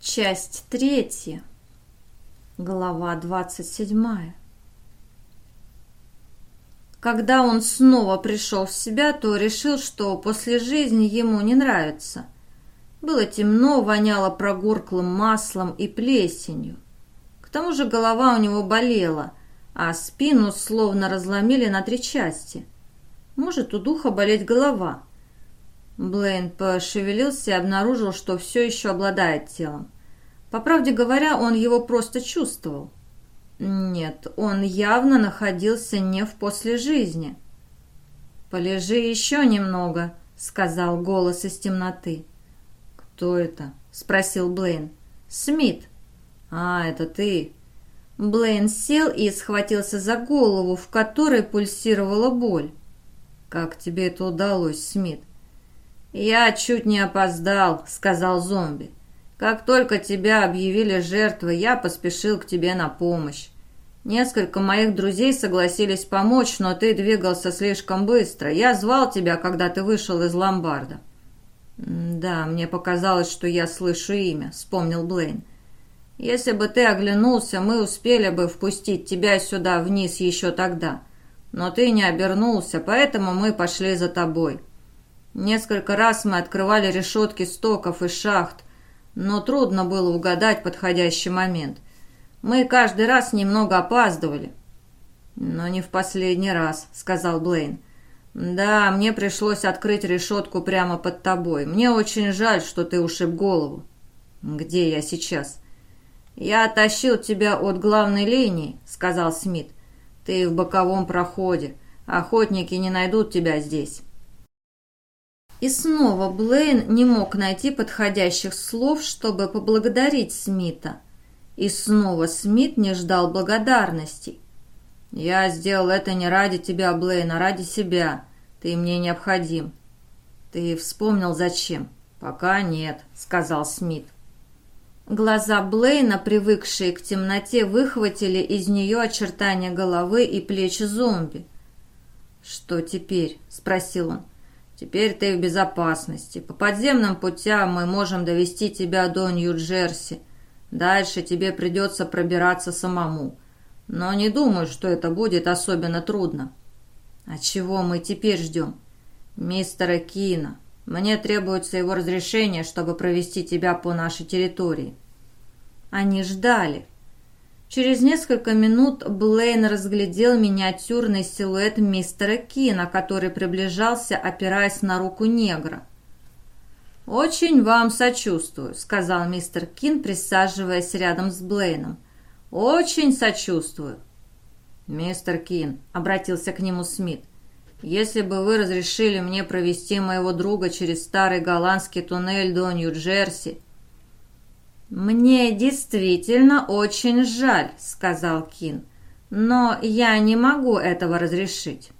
Часть третья. Глава двадцать седьмая. Когда он снова пришел в себя, то решил, что после жизни ему не нравится. Было темно, воняло прогорклым маслом и плесенью. К тому же голова у него болела, а спину словно разломили на три части. Может у духа болеть голова – Блейн пошевелился и обнаружил, что все еще обладает телом. По правде говоря, он его просто чувствовал. Нет, он явно находился не в после жизни. «Полежи еще немного», — сказал голос из темноты. «Кто это?» — спросил Блейн. «Смит». «А, это ты». Блейн сел и схватился за голову, в которой пульсировала боль. «Как тебе это удалось, Смит?» «Я чуть не опоздал», — сказал зомби. «Как только тебя объявили жертвой, я поспешил к тебе на помощь. Несколько моих друзей согласились помочь, но ты двигался слишком быстро. Я звал тебя, когда ты вышел из ломбарда». «Да, мне показалось, что я слышу имя», — вспомнил Блейн. «Если бы ты оглянулся, мы успели бы впустить тебя сюда вниз еще тогда. Но ты не обернулся, поэтому мы пошли за тобой». Несколько раз мы открывали решетки стоков и шахт, но трудно было угадать подходящий момент. Мы каждый раз немного опаздывали. «Но не в последний раз», — сказал Блейн. «Да, мне пришлось открыть решетку прямо под тобой. Мне очень жаль, что ты ушиб голову». «Где я сейчас?» «Я оттащил тебя от главной линии», — сказал Смит. «Ты в боковом проходе. Охотники не найдут тебя здесь». И снова Блейн не мог найти подходящих слов, чтобы поблагодарить Смита. И снова Смит не ждал благодарностей. «Я сделал это не ради тебя, Блейн, а ради себя. Ты мне необходим». «Ты вспомнил, зачем?» «Пока нет», — сказал Смит. Глаза Блейна, привыкшие к темноте, выхватили из нее очертания головы и плечи зомби. «Что теперь?» — спросил он. Теперь ты в безопасности. По подземным путям мы можем довести тебя до Нью-Джерси. Дальше тебе придется пробираться самому. Но не думаю, что это будет особенно трудно. А чего мы теперь ждем? Мистера Кина. Мне требуется его разрешение, чтобы провести тебя по нашей территории. Они ждали. Через несколько минут Блейн разглядел миниатюрный силуэт мистера Кина, который приближался, опираясь на руку негра. «Очень вам сочувствую», — сказал мистер Кин, присаживаясь рядом с Блейном. «Очень сочувствую». «Мистер Кин», — обратился к нему Смит, — «если бы вы разрешили мне провести моего друга через старый голландский туннель до Нью-Джерси, «Мне действительно очень жаль», — сказал Кин, — «но я не могу этого разрешить».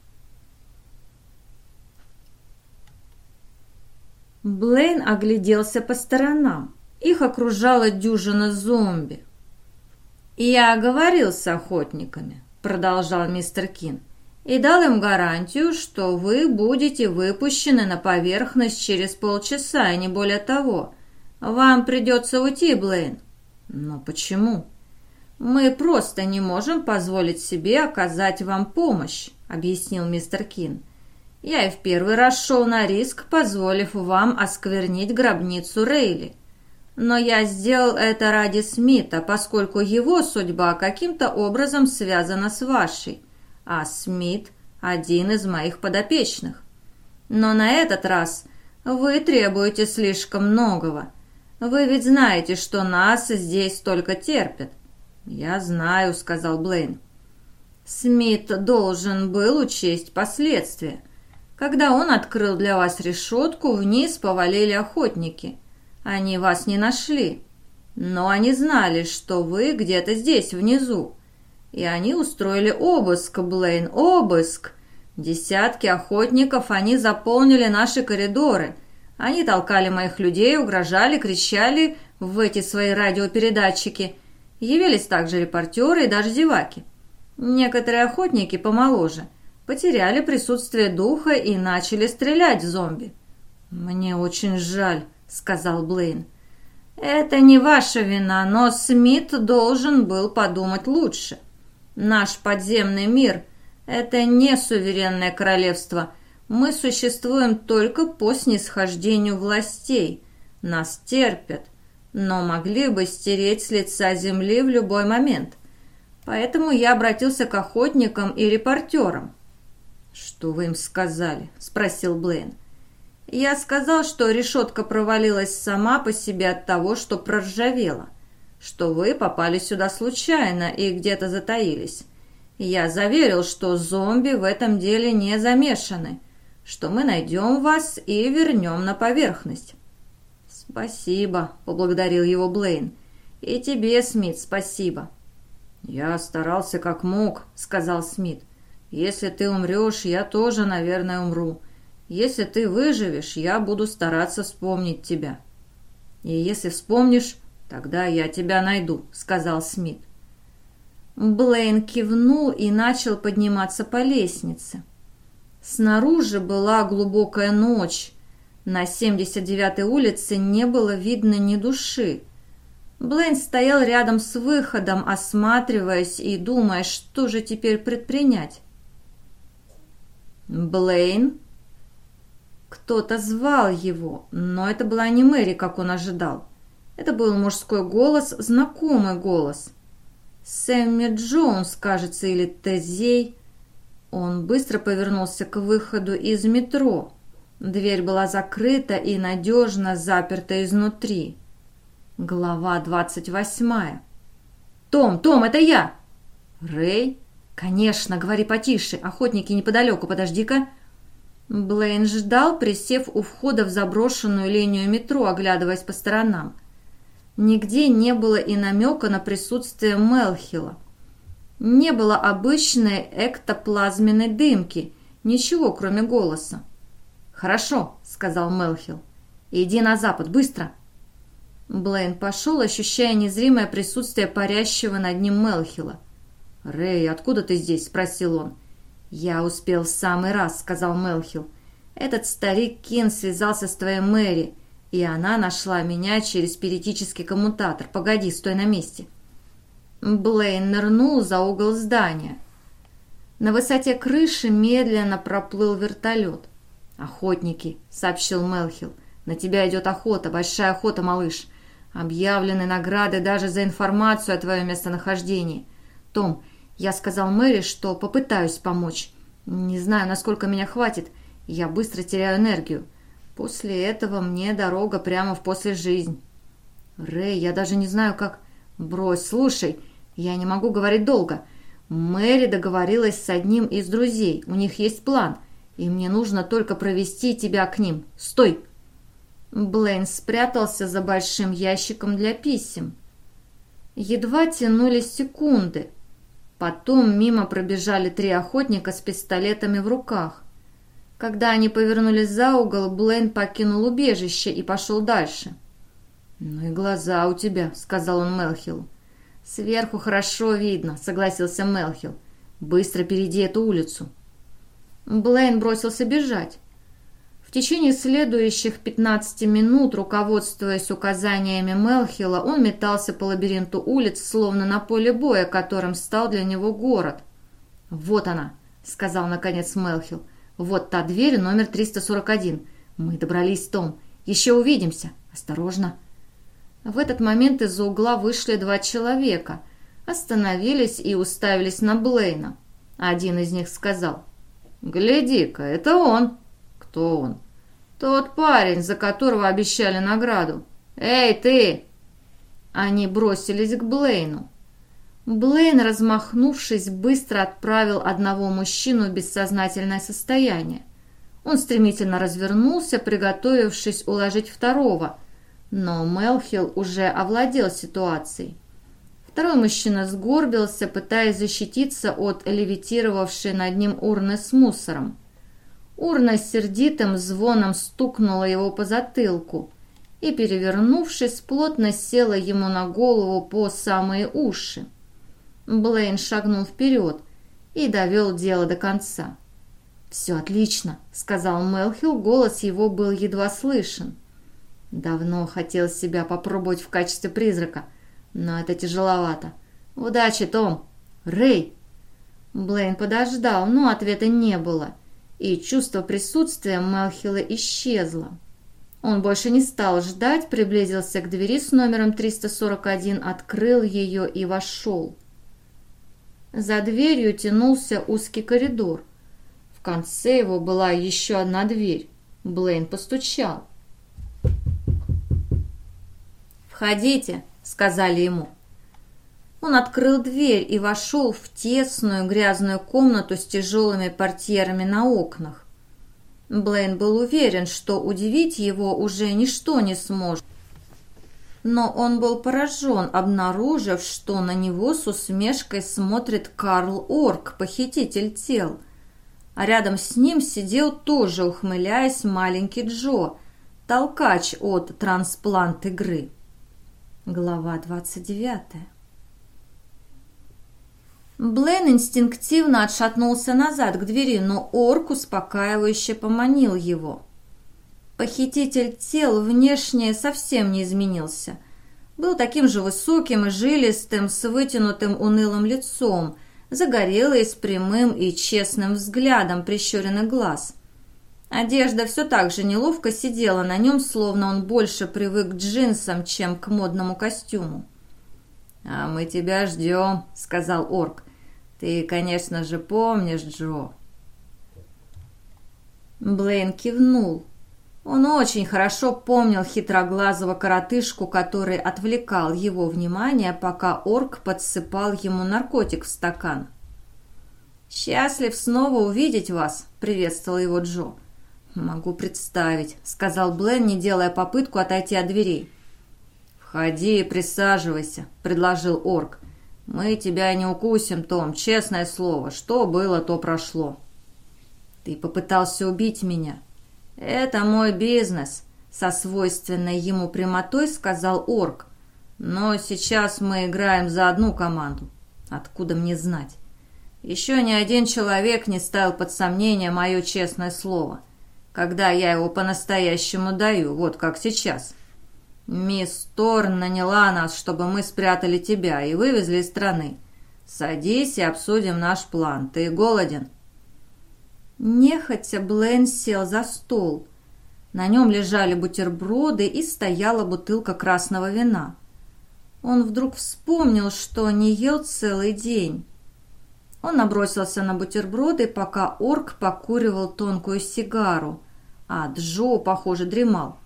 Блейн огляделся по сторонам. Их окружала дюжина зомби. «Я говорил с охотниками», — продолжал мистер Кин, «и дал им гарантию, что вы будете выпущены на поверхность через полчаса, и не более того. «Вам придется уйти, Блейн». «Но почему?» «Мы просто не можем позволить себе оказать вам помощь», — объяснил мистер Кин. «Я и в первый раз шел на риск, позволив вам осквернить гробницу Рейли. Но я сделал это ради Смита, поскольку его судьба каким-то образом связана с вашей, а Смит – один из моих подопечных. Но на этот раз вы требуете слишком многого». Вы ведь знаете, что нас здесь только терпят». «Я знаю», — сказал Блейн. «Смит должен был учесть последствия. Когда он открыл для вас решетку, вниз повалили охотники. Они вас не нашли. Но они знали, что вы где-то здесь, внизу. И они устроили обыск, Блейн, обыск. Десятки охотников они заполнили наши коридоры — они толкали моих людей, угрожали, кричали в эти свои радиопередатчики. Явились также репортеры и даже зеваки. Некоторые охотники помоложе потеряли присутствие духа и начали стрелять в зомби. «Мне очень жаль», — сказал Блейн. Это не ваша вина, но Смит должен был подумать лучше. Наш подземный мир – это не суверенное королевство. Мы существуем только по снисхождению властей. Нас терпят, но могли бы стереть с лица земли в любой момент. Поэтому я обратился к охотникам и репортерам. «Что вы им сказали?» – спросил Блейн. «Я сказал, что решетка провалилась сама по себе от того, что проржавела, что вы попали сюда случайно и где-то затаились. Я заверил, что зомби в этом деле не замешаны, что мы найдем вас и вернем на поверхность». «Спасибо», – поблагодарил его Блейн. «И тебе, Смит, спасибо». «Я старался как мог», — сказал Смит. Если ты умрешь, я тоже, наверное, умру. Если ты выживешь, я буду стараться вспомнить тебя. И если вспомнишь, тогда я тебя найду», — сказал Смит. Блейн кивнул и начал подниматься по лестнице. Снаружи была глубокая ночь. На 79-й улице не было видно ни души. Блейн стоял рядом с выходом, осматриваясь и думая, что же теперь предпринять. «Блейн?» Кто-то звал его, но это была не Мэри, как он ожидал. Это был мужской голос, знакомый голос. Сэмми Джонс, кажется, или Тезей. Он быстро повернулся к выходу из метро. Дверь была закрыта и надежно заперта изнутри. Глава двадцать восьмая. «Том, Том, это я!» «Рэй?» «Конечно, говори потише. Охотники неподалеку, подожди-ка». Блейн ждал, присев у входа в заброшенную линию метро, оглядываясь по сторонам. Нигде не было и намека на присутствие Мелхила. Не было обычной эктоплазменной дымки, ничего, кроме голоса. «Хорошо», — сказал Мелхил. «Иди на запад, быстро!» Блейн пошел, ощущая незримое присутствие парящего над ним Мелхила. «Рэй, откуда ты здесь?» – спросил он. «Я успел в самый раз», – сказал Мелхил. «Этот старик Кин связался с твоей Мэри, и она нашла меня через спиритический коммутатор. Погоди, стой на месте». Блейн нырнул за угол здания. На высоте крыши медленно проплыл вертолет. «Охотники», — сообщил Мелхил. «На тебя идет охота, большая охота, малыш. Объявлены награды даже за информацию о твоем местонахождении. Том, я сказал Мэри, что попытаюсь помочь. Не знаю, насколько меня хватит. Я быстро теряю энергию. После этого мне дорога прямо в после жизнь. Рэй, я даже не знаю, как... Брось, слушай, я не могу говорить долго. Мэри договорилась с одним из друзей. У них есть план. И мне нужно только провести тебя к ним. Стой!» Блейн спрятался за большим ящиком для писем. Едва тянулись секунды. Потом мимо пробежали три охотника с пистолетами в руках. Когда они повернулись за угол, Блейн покинул убежище и пошел дальше. «Ну и глаза у тебя», — сказал он Мелхилу. «Сверху хорошо видно», — согласился Мелхил. «Быстро перейди эту улицу». Блейн бросился бежать. В течение следующих 15 минут, руководствуясь указаниями Мелхила, он метался по лабиринту улиц, словно на поле боя, которым стал для него город. «Вот она», — сказал наконец Мелхил. «Вот та дверь, номер 341. Мы добрались, Том. Еще увидимся. Осторожно». В этот момент из-за угла вышли два человека. Остановились и уставились на Блейна. Один из них сказал. «Гляди-ка, это он!» «Кто он?» «Тот парень, за которого обещали награду. Эй, ты!» Они бросились к Блейну. Блейн, размахнувшись, быстро отправил одного мужчину в бессознательное состояние. Он стремительно развернулся, приготовившись уложить второго, но Мелхилл уже овладел ситуацией. Второй мужчина сгорбился, пытаясь защититься от левитировавшей над ним урны с мусором. Урна с сердитым звоном стукнула его по затылку и, перевернувшись, плотно села ему на голову по самые уши. Блейн шагнул вперед и довел дело до конца. «Все отлично», — сказал Мелхилл, голос его был едва слышен. Давно хотел себя попробовать в качестве призрака, но это тяжеловато. Удачи, Том! Рэй!» Блейн подождал, но ответа не было, и чувство присутствия Мелхила исчезло. Он больше не стал ждать, приблизился к двери с номером 341, открыл ее и вошел. За дверью тянулся узкий коридор. В конце его была еще одна дверь. Блейн постучал. «Входите», — сказали ему. Он открыл дверь и вошел в тесную грязную комнату с тяжелыми портьерами на окнах. Блейн был уверен, что удивить его уже ничто не сможет. Но он был поражен, обнаружив, что на него с усмешкой смотрит Карл Орк, похититель тел. А рядом с ним сидел тоже, ухмыляясь, маленький Джо, толкач от трансплант игры. Глава двадцать девятая. Блейн инстинктивно отшатнулся назад к двери, но орк успокаивающе поманил его. Похититель тел внешне совсем не изменился. Был таким же высоким и жилистым, с вытянутым унылым лицом, загорелый, с прямым и честным взглядом прищуренный глаз. Одежда все так же неловко сидела на нем, словно он больше привык к джинсам, чем к модному костюму. «А мы тебя ждем», — сказал орк. «Ты, конечно же, помнишь, Джо». Блейн кивнул. Он очень хорошо помнил хитроглазого коротышку, который отвлекал его внимание, пока орк подсыпал ему наркотик в стакан. «Счастлив снова увидеть вас», — приветствовал его Джо. «Могу представить», — сказал Блейн, не делая попытку отойти от дверей. «Входи и присаживайся», — предложил орк. «Мы тебя не укусим, Том, честное слово. Что было, то прошло». «Ты попытался убить меня». «Это мой бизнес», — со свойственной ему прямотой сказал Орк. «Но сейчас мы играем за одну команду. Откуда мне знать? Еще ни один человек не ставил под сомнение мое честное слово, когда я его по-настоящему даю, вот как сейчас». «Мисс Торн наняла нас, чтобы мы спрятали тебя и вывезли из страны. Садись и обсудим наш план. Ты голоден?» Нехотя Блейн сел за стол. На нем лежали бутерброды и стояла бутылка красного вина. Он вдруг вспомнил, что не ел целый день. Он набросился на бутерброды, пока орк покуривал тонкую сигару, а Джо, похоже, дремал.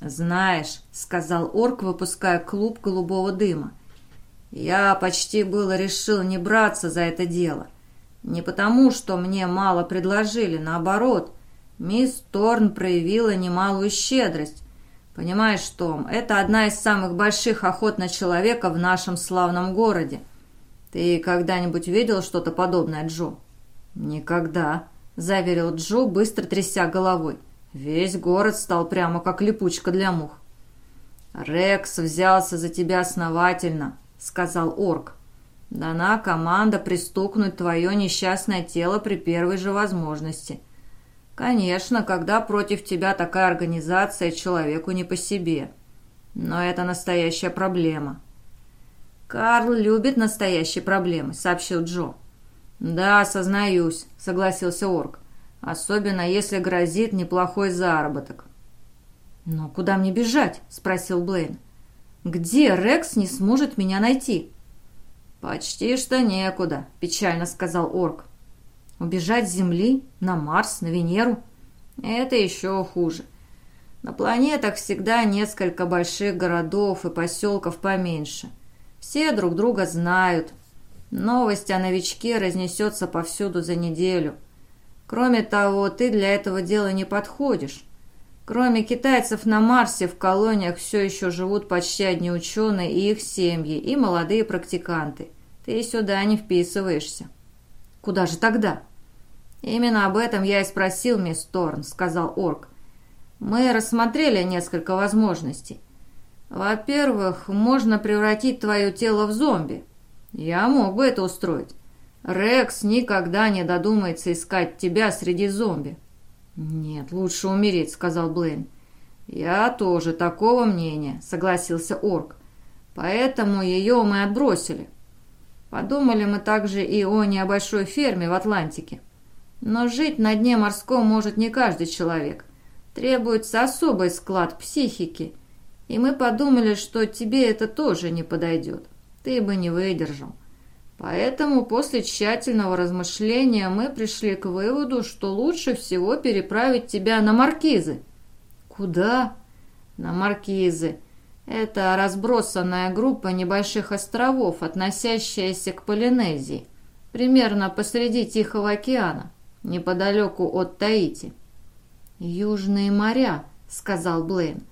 «Знаешь», — сказал орк, выпуская клуб голубого дыма, «я почти было решил не браться за это дело. Не потому, что мне мало предложили, наоборот. Мисс Торн проявила немалую щедрость. Понимаешь, Том, это одна из самых больших охот на человека в нашем славном городе. Ты когда-нибудь видел что-то подобное, Джо?» «Никогда», — заверил Джо, быстро тряся головой. Весь город стал прямо как липучка для мух. «Рекс взялся за тебя основательно», — сказал орк. «Дана команда пристукнуть твое несчастное тело при первой же возможности. Конечно, когда против тебя такая организация, человеку не по себе. Но это настоящая проблема». «Карл любит настоящие проблемы», — сообщил Джо. «Да, сознаюсь», — согласился орк особенно если грозит неплохой заработок. «Но куда мне бежать?» – спросил Блейн. «Где Рекс не сможет меня найти?» «Почти что некуда», – печально сказал Орк. «Убежать с Земли? На Марс? На Венеру?» «Это еще хуже. На планетах всегда несколько больших городов и поселков поменьше. Все друг друга знают. Новость о новичке разнесется повсюду за неделю. Кроме того, ты для этого дела не подходишь. Кроме китайцев на Марсе в колониях все еще живут почти одни ученые и их семьи, и молодые практиканты. Ты сюда не вписываешься. Куда же тогда? Именно об этом я и спросил мисс Торн, сказал Орк. Мы рассмотрели несколько возможностей. Во-первых, можно превратить твое тело в зомби. Я мог бы это устроить. Рекс никогда не додумается искать тебя среди зомби». «Нет, лучше умереть», — сказал Блейн. «Я тоже такого мнения», — согласился Орк. «Поэтому ее мы отбросили. Подумали мы также и о небольшой ферме в Атлантике. Но жить на дне морском может не каждый человек. Требуется особый склад психики. И мы подумали, что тебе это тоже не подойдет. Ты бы не выдержал. Поэтому после тщательного размышления мы пришли к выводу, что лучше всего переправить тебя на Маркизы. Куда? На Маркизы. Это разбросанная группа небольших островов, относящаяся к Полинезии, примерно посреди Тихого океана, неподалеку от Таити. «Южные моря», — сказал Блейн.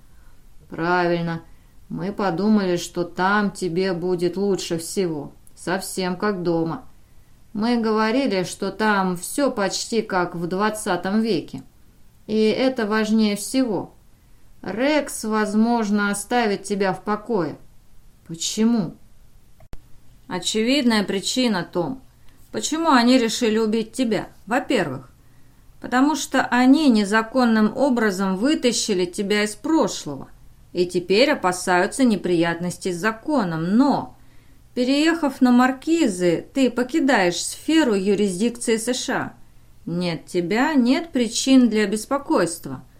«Правильно. Мы подумали, что там тебе будет лучше всего. Совсем как дома. Мы говорили, что там все почти как в двадцатом веке. И это важнее всего. Рекс, возможно, оставит тебя в покое. Почему? Очевидная причина, Том. Почему они решили убить тебя? Во-первых, потому что они незаконным образом вытащили тебя из прошлого и теперь опасаются неприятностей с законом, но, переехав на Маркизы, ты покидаешь сферу юрисдикции США. Нет тебя, нет причин для беспокойства –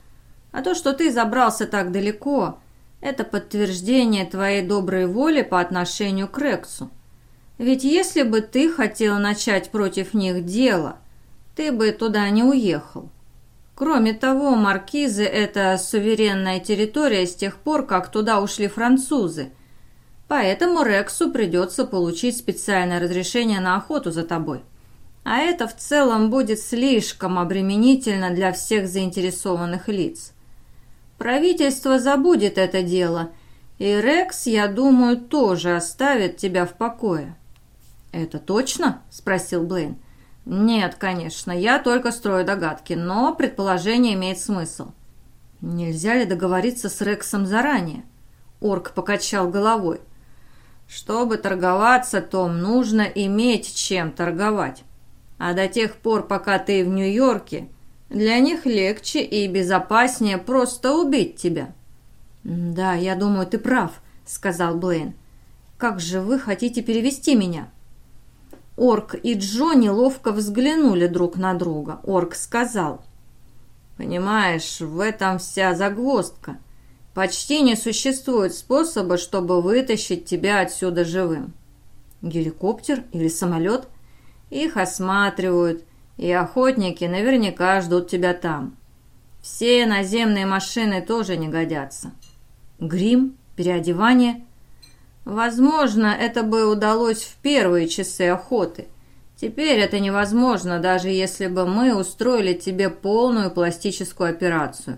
а то, что ты забрался так далеко, это подтверждение твоей доброй воли по отношению к Рексу. Ведь если бы ты хотел начать против них дело, ты бы туда не уехал. Кроме того, маркизы – это суверенная территория с тех пор, как туда ушли французы. Поэтому Рексу придется получить специальное разрешение на охоту за тобой. А это в целом будет слишком обременительно для всех заинтересованных лиц. Правительство забудет это дело, и Рекс, я думаю, тоже оставит тебя в покое». «Это точно?» – спросил Блейн. «Нет, конечно, я только строю догадки, но предположение имеет смысл». «Нельзя ли договориться с Рексом заранее?» Орк покачал головой. «Чтобы торговаться, Том, нужно иметь чем торговать. А до тех пор, пока ты в Нью-Йорке, для них легче и безопаснее просто убить тебя». «Да, я думаю, ты прав», — сказал Блейн. «Как же вы хотите перевести меня?» Орк и Джо неловко взглянули друг на друга. Орк сказал. «Понимаешь, в этом вся загвоздка. Почти не существует способа, чтобы вытащить тебя отсюда живым. Геликоптер или самолет? Их осматривают, и охотники наверняка ждут тебя там. Все наземные машины тоже не годятся. Грим, переодевание. Возможно, это бы удалось в первые часы охоты. Теперь это невозможно, даже если бы мы устроили тебе полную пластическую операцию.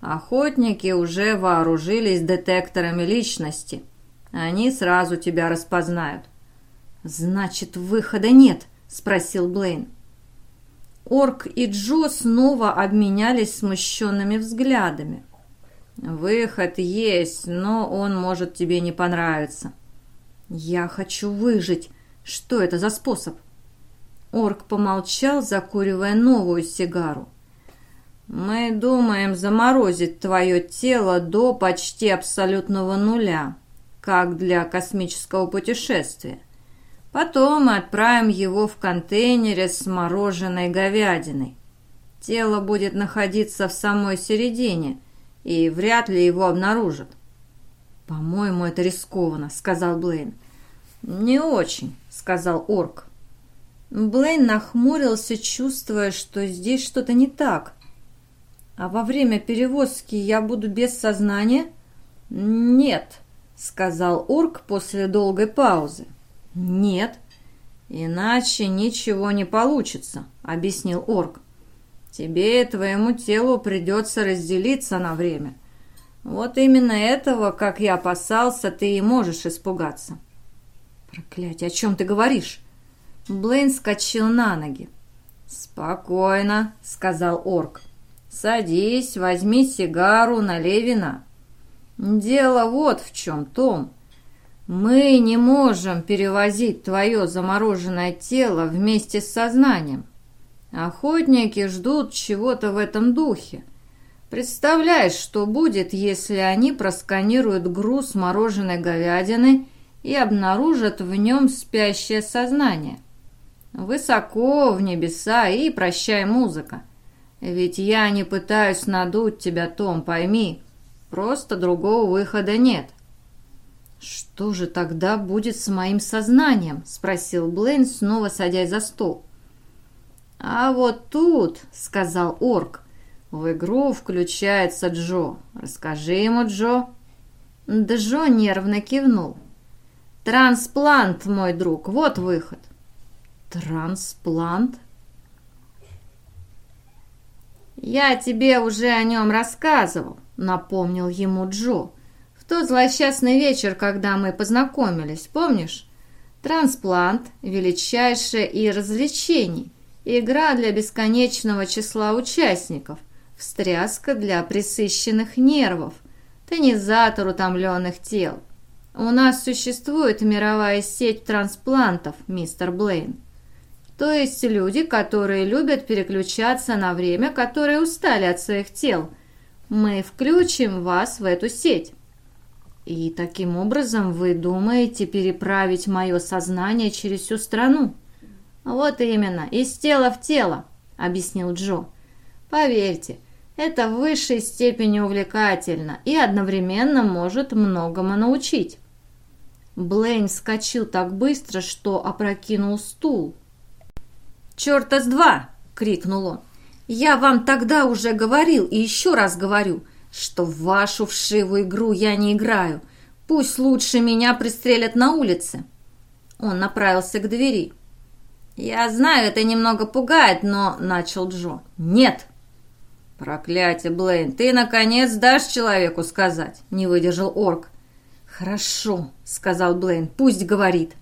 Охотники уже вооружились детекторами личности. Они сразу тебя распознают. «Значит, выхода нет?» – спросил Блейн. Орк и Джо снова обменялись смущенными взглядами. «Выход есть, но он может тебе не понравиться». «Я хочу выжить. Что это за способ?» Орк помолчал, закуривая новую сигару. «Мы думаем заморозить твое тело до почти абсолютного нуля, как для космического путешествия. Потом мы отправим его в контейнере с мороженой говядиной. Тело будет находиться в самой середине, и вряд ли его обнаружат. «По-моему, это рискованно», — сказал Блейн. «Не очень», — сказал Орк. Блейн нахмурился, чувствуя, что здесь что-то не так. «А во время перевозки я буду без сознания?» «Нет», — сказал Орк после долгой паузы. «Нет, иначе ничего не получится», — объяснил орк. «Тебе и твоему телу придется разделиться на время. Вот именно этого, как я опасался, ты и можешь испугаться». «Проклятие, о чем ты говоришь?» Блейн скочил на ноги. «Спокойно», — сказал орк. «Садись, возьми сигару, налей вина». «Дело вот в чем, Том. Мы не можем перевозить твое замороженное тело вместе с сознанием. Охотники ждут чего-то в этом духе. Представляешь, что будет, если они просканируют груз мороженой говядины и обнаружат в нем спящее сознание? Высоко в небеса и прощай музыка. Ведь я не пытаюсь надуть тебя, Том, пойми. Просто другого выхода нет. «Что же тогда будет с моим сознанием?» – спросил Блейн, снова садясь за стол. «А вот тут», – сказал орк, в игру включается Джо. Расскажи ему, Джо. Джо нервно кивнул. Трансплант, мой друг, вот выход. Трансплант? Я тебе уже о нем рассказывал, напомнил ему Джо. В тот злосчастный вечер, когда мы познакомились, помнишь? Трансплант – величайшее и развлечений. Игра для бесконечного числа участников – встряска для присыщенных нервов, тонизатор утомленных тел. У нас существует мировая сеть трансплантов, мистер Блейн. То есть люди, которые любят переключаться на время, которые устали от своих тел. Мы включим вас в эту сеть. И таким образом вы думаете переправить мое сознание через всю страну? Вот именно, из тела в тело, объяснил Джо. Поверьте, это в высшей степени увлекательно и одновременно может многому научить. Блейн вскочил так быстро, что опрокинул стул. «Черта с два!» — крикнул он. «Я вам тогда уже говорил и еще раз говорю, что в вашу вшивую игру я не играю. Пусть лучше меня пристрелят на улице». Он направился к двери. «Я знаю, это немного пугает, но...» — начал Джо. «Нет!» «Проклятие, Блейн, ты, наконец, дашь человеку сказать?» – не выдержал орк. «Хорошо», – сказал Блейн, – «пусть говорит».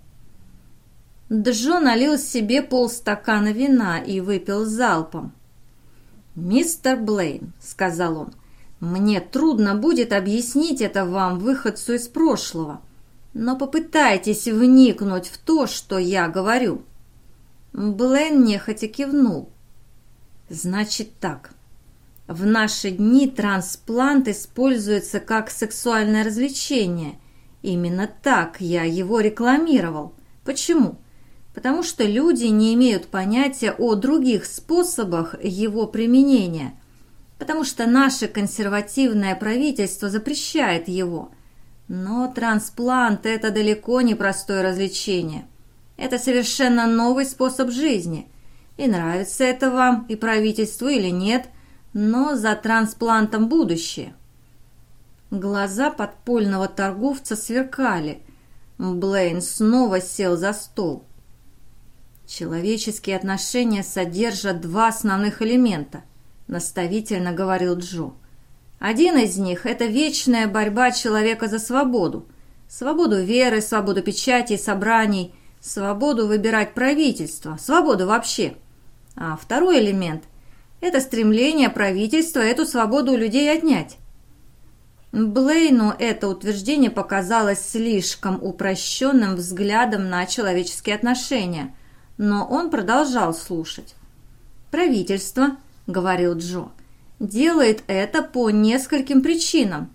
Джо налил себе полстакана вина и выпил залпом. «Мистер Блейн», — сказал он, — «мне трудно будет объяснить это вам, выходцу из прошлого, но попытайтесь вникнуть в то, что я говорю». Блейн нехотя кивнул. «Значит так, в наши дни трансплант используется как сексуальное развлечение. Именно так я его рекламировал. Почему? Потому что люди не имеют понятия о других способах его применения. Потому что наше консервативное правительство запрещает его. Но трансплант – это далеко не простое развлечение. Это совершенно новый способ жизни. И нравится это вам, и правительству или нет – но за трансплантом будущее. Глаза подпольного торговца сверкали. Блейн снова сел за стол. Человеческие отношения содержат два основных элемента, наставительно говорил Джо. Один из них – это вечная борьба человека за свободу. Свободу веры, свободу печати и собраний, свободу выбирать правительство, свободу вообще. А второй элемент это стремление правительства эту свободу у людей отнять. Блейну это утверждение показалось слишком упрощенным взглядом на человеческие отношения, но он продолжал слушать. «Правительство», — говорил Джо, — «делает это по нескольким причинам.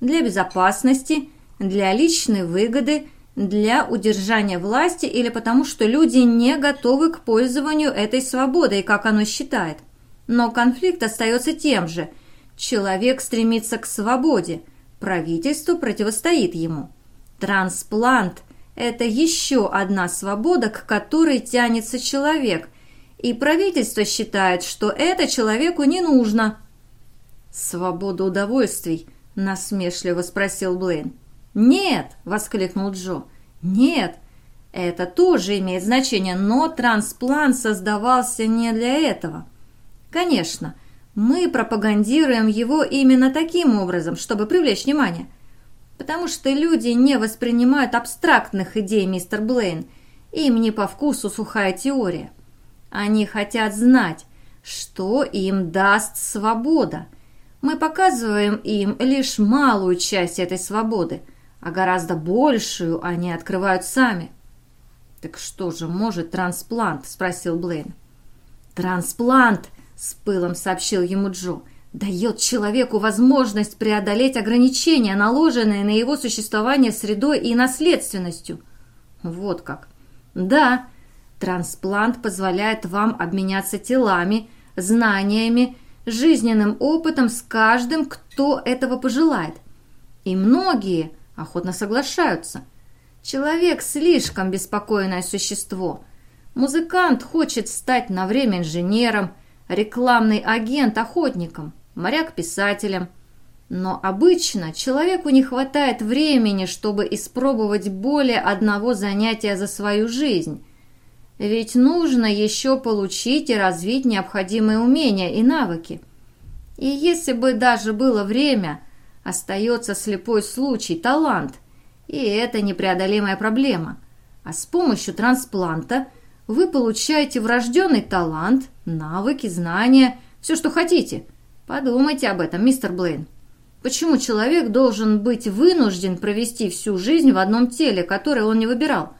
Для безопасности, для личной выгоды, для удержания власти или потому, что люди не готовы к пользованию этой свободой, как оно считает. Но конфликт остается тем же. Человек стремится к свободе, правительство противостоит ему. Трансплант – это еще одна свобода, к которой тянется человек, и правительство считает, что это человеку не нужно. «Свобода удовольствий?» – насмешливо спросил Блейн. «Нет!» – воскликнул Джо. «Нет!» Это тоже имеет значение, но трансплант создавался не для этого – Конечно, мы пропагандируем его именно таким образом, чтобы привлечь внимание. Потому что люди не воспринимают абстрактных идей, мистер Блейн. Им не по вкусу сухая теория. Они хотят знать, что им даст свобода. Мы показываем им лишь малую часть этой свободы, а гораздо большую они открывают сами. «Так что же может трансплант?» – спросил Блейн. «Трансплант!» с пылом сообщил ему Джо. дает человеку возможность преодолеть ограничения, наложенные на его существование средой и наследственностью. Вот как. Да, трансплант позволяет вам обменяться телами, знаниями, жизненным опытом с каждым, кто этого пожелает. И многие охотно соглашаются. Человек слишком беспокойное существо. Музыкант хочет стать на время инженером, рекламный агент охотником, моряк писателем. Но обычно человеку не хватает времени, чтобы испробовать более одного занятия за свою жизнь. Ведь нужно еще получить и развить необходимые умения и навыки. И если бы даже было время, остается слепой случай, талант. И это непреодолимая проблема. А с помощью транспланта вы получаете врожденный талант, навыки, знания, все, что хотите. Подумайте об этом, мистер Блейн. Почему человек должен быть вынужден провести всю жизнь в одном теле, которое он не выбирал?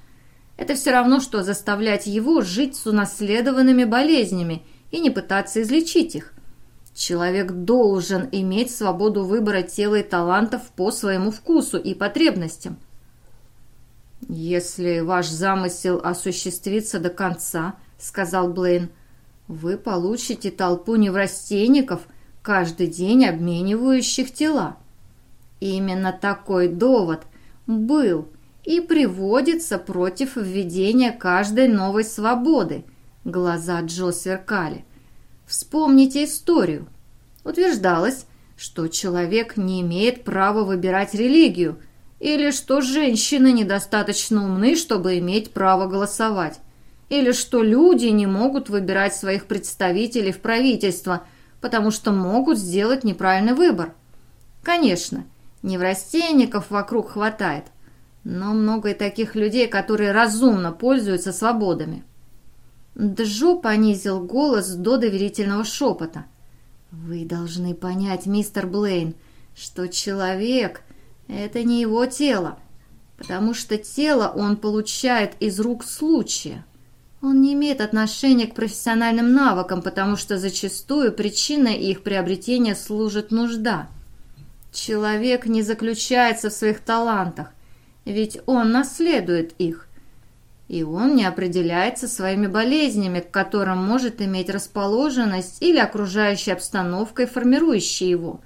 Это все равно, что заставлять его жить с унаследованными болезнями и не пытаться излечить их. Человек должен иметь свободу выбора тела и талантов по своему вкусу и потребностям. «Если ваш замысел осуществится до конца», — сказал Блейн, — «вы получите толпу неврастенников, каждый день обменивающих тела». Именно такой довод был и приводится против введения каждой новой свободы. Глаза Джо сверкали. Вспомните историю. Утверждалось, что человек не имеет права выбирать религию, или что женщины недостаточно умны, чтобы иметь право голосовать, или что люди не могут выбирать своих представителей в правительство, потому что могут сделать неправильный выбор. Конечно, неврастенников вокруг хватает, но много и таких людей, которые разумно пользуются свободами. Джо понизил голос до доверительного шепота. «Вы должны понять, мистер Блейн, что человек — это не его тело, потому что тело он получает из рук случая. Он не имеет отношения к профессиональным навыкам, потому что зачастую причиной их приобретения служит нужда. Человек не заключается в своих талантах, ведь он наследует их. И он не определяется своими болезнями, к которым может иметь расположенность или окружающей обстановкой, формирующей его.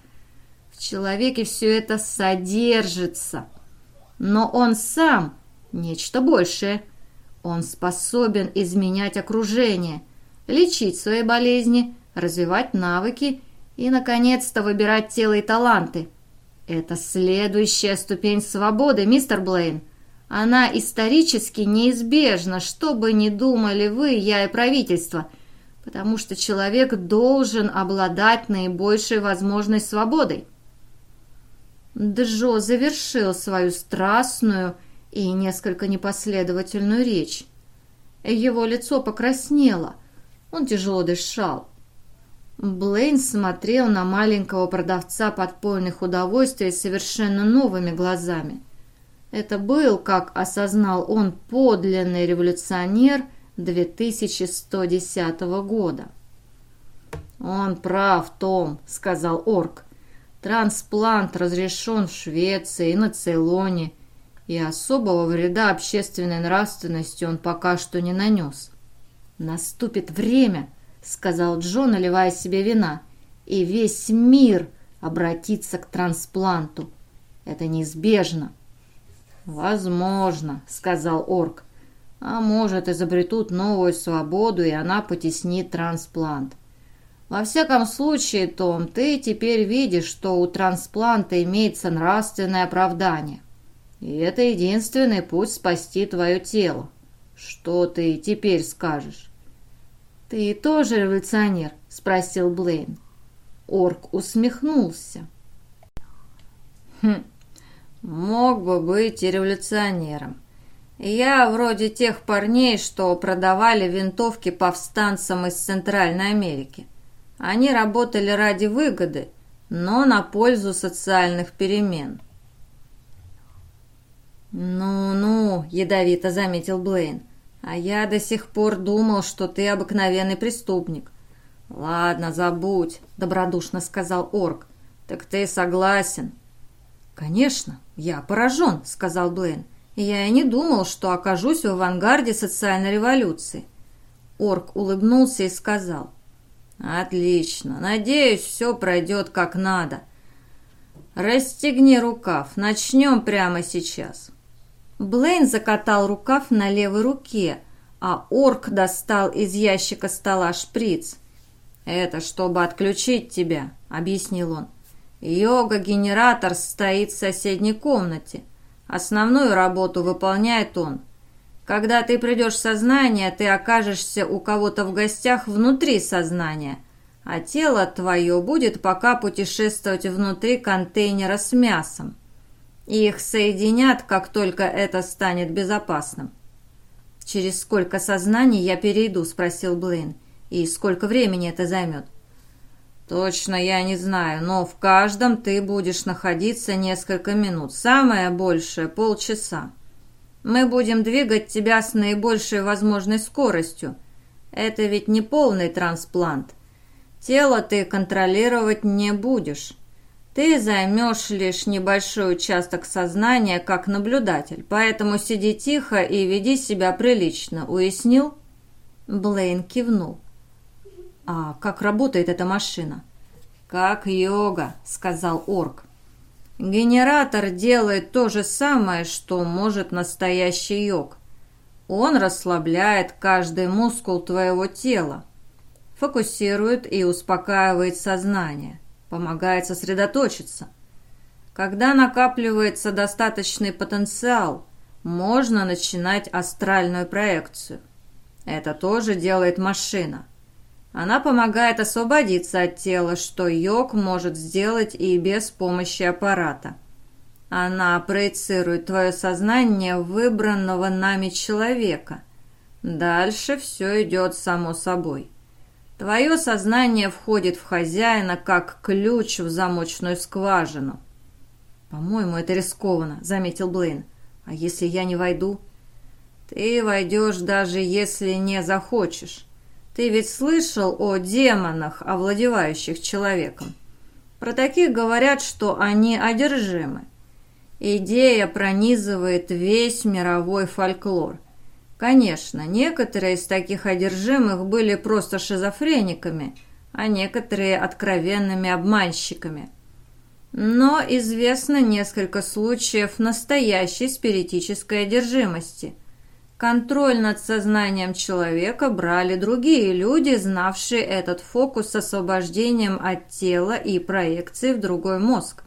В человеке все это содержится. Но он сам – нечто большее. Он способен изменять окружение, лечить свои болезни, развивать навыки и, наконец-то, выбирать тело и таланты. Это следующая ступень свободы, мистер Блейн – она исторически неизбежна, что бы ни думали вы, я и правительство, потому что человек должен обладать наибольшей возможной свободой. Джо завершил свою страстную и несколько непоследовательную речь. Его лицо покраснело, он тяжело дышал. Блейн смотрел на маленького продавца подпольных удовольствий совершенно новыми глазами – это был, как осознал он, подлинный революционер 2110 года. «Он прав, Том», — сказал Орк. «Трансплант разрешен в Швеции и на Цейлоне, и особого вреда общественной нравственности он пока что не нанес». «Наступит время», — сказал Джон, наливая себе вина, «и весь мир обратится к транспланту. Это неизбежно». «Возможно», — сказал орк. «А может, изобретут новую свободу, и она потеснит трансплант. Во всяком случае, Том, ты теперь видишь, что у транспланта имеется нравственное оправдание. И это единственный путь спасти твое тело. Что ты теперь скажешь?» «Ты тоже революционер?» — спросил Блейн. Орк усмехнулся. «Хм, Мог бы быть и революционером. Я вроде тех парней, что продавали винтовки повстанцам из Центральной Америки. Они работали ради выгоды, но на пользу социальных перемен. «Ну-ну», — ядовито заметил Блейн, — «а я до сих пор думал, что ты обыкновенный преступник. «Ладно, забудь», — добродушно сказал орк. «Так ты согласен?» «Конечно, я поражен», — сказал Блейн. «И я и не думал, что окажусь в авангарде социальной революции». Орк улыбнулся и сказал. «Отлично. Надеюсь, все пройдет как надо. Расстегни рукав. Начнем прямо сейчас». Блейн закатал рукав на левой руке, а орк достал из ящика стола шприц. «Это чтобы отключить тебя», — объяснил он. «Йога-генератор стоит в соседней комнате. Основную работу выполняет он. Когда ты придешь в сознание, ты окажешься у кого-то в гостях внутри сознания, а тело твое будет пока путешествовать внутри контейнера с мясом. Их соединят, как только это станет безопасным». «Через сколько сознаний я перейду?» – спросил Блейн. И сколько времени это займет? Точно я не знаю, но в каждом ты будешь находиться несколько минут, самое большее полчаса. Мы будем двигать тебя с наибольшей возможной скоростью. Это ведь не полный трансплант. Тело ты контролировать не будешь. Ты займешь лишь небольшой участок сознания как наблюдатель, поэтому сиди тихо и веди себя прилично. Уяснил? Блейн кивнул. «А как работает эта машина?» «Как йога», — сказал орк. «Генератор делает то же самое, что может настоящий йог. Он расслабляет каждый мускул твоего тела, фокусирует и успокаивает сознание, помогает сосредоточиться. Когда накапливается достаточный потенциал, можно начинать астральную проекцию. Это тоже делает машина. Она помогает освободиться от тела, что йог может сделать и без помощи аппарата. Она проецирует твое сознание выбранного нами человека. Дальше все идет само собой. Твое сознание входит в хозяина, как ключ в замочную скважину. «По-моему, это рискованно», — заметил Блейн. «А если я не войду?» «Ты войдешь, даже если не захочешь. Ты ведь слышал о демонах, овладевающих человеком? Про таких говорят, что они одержимы. Идея пронизывает весь мировой фольклор. Конечно, некоторые из таких одержимых были просто шизофрениками, а некоторые откровенными обманщиками. Но известно несколько случаев настоящей спиритической одержимости – Контроль над сознанием человека брали другие люди, знавшие этот фокус с освобождением от тела и проекции в другой мозг.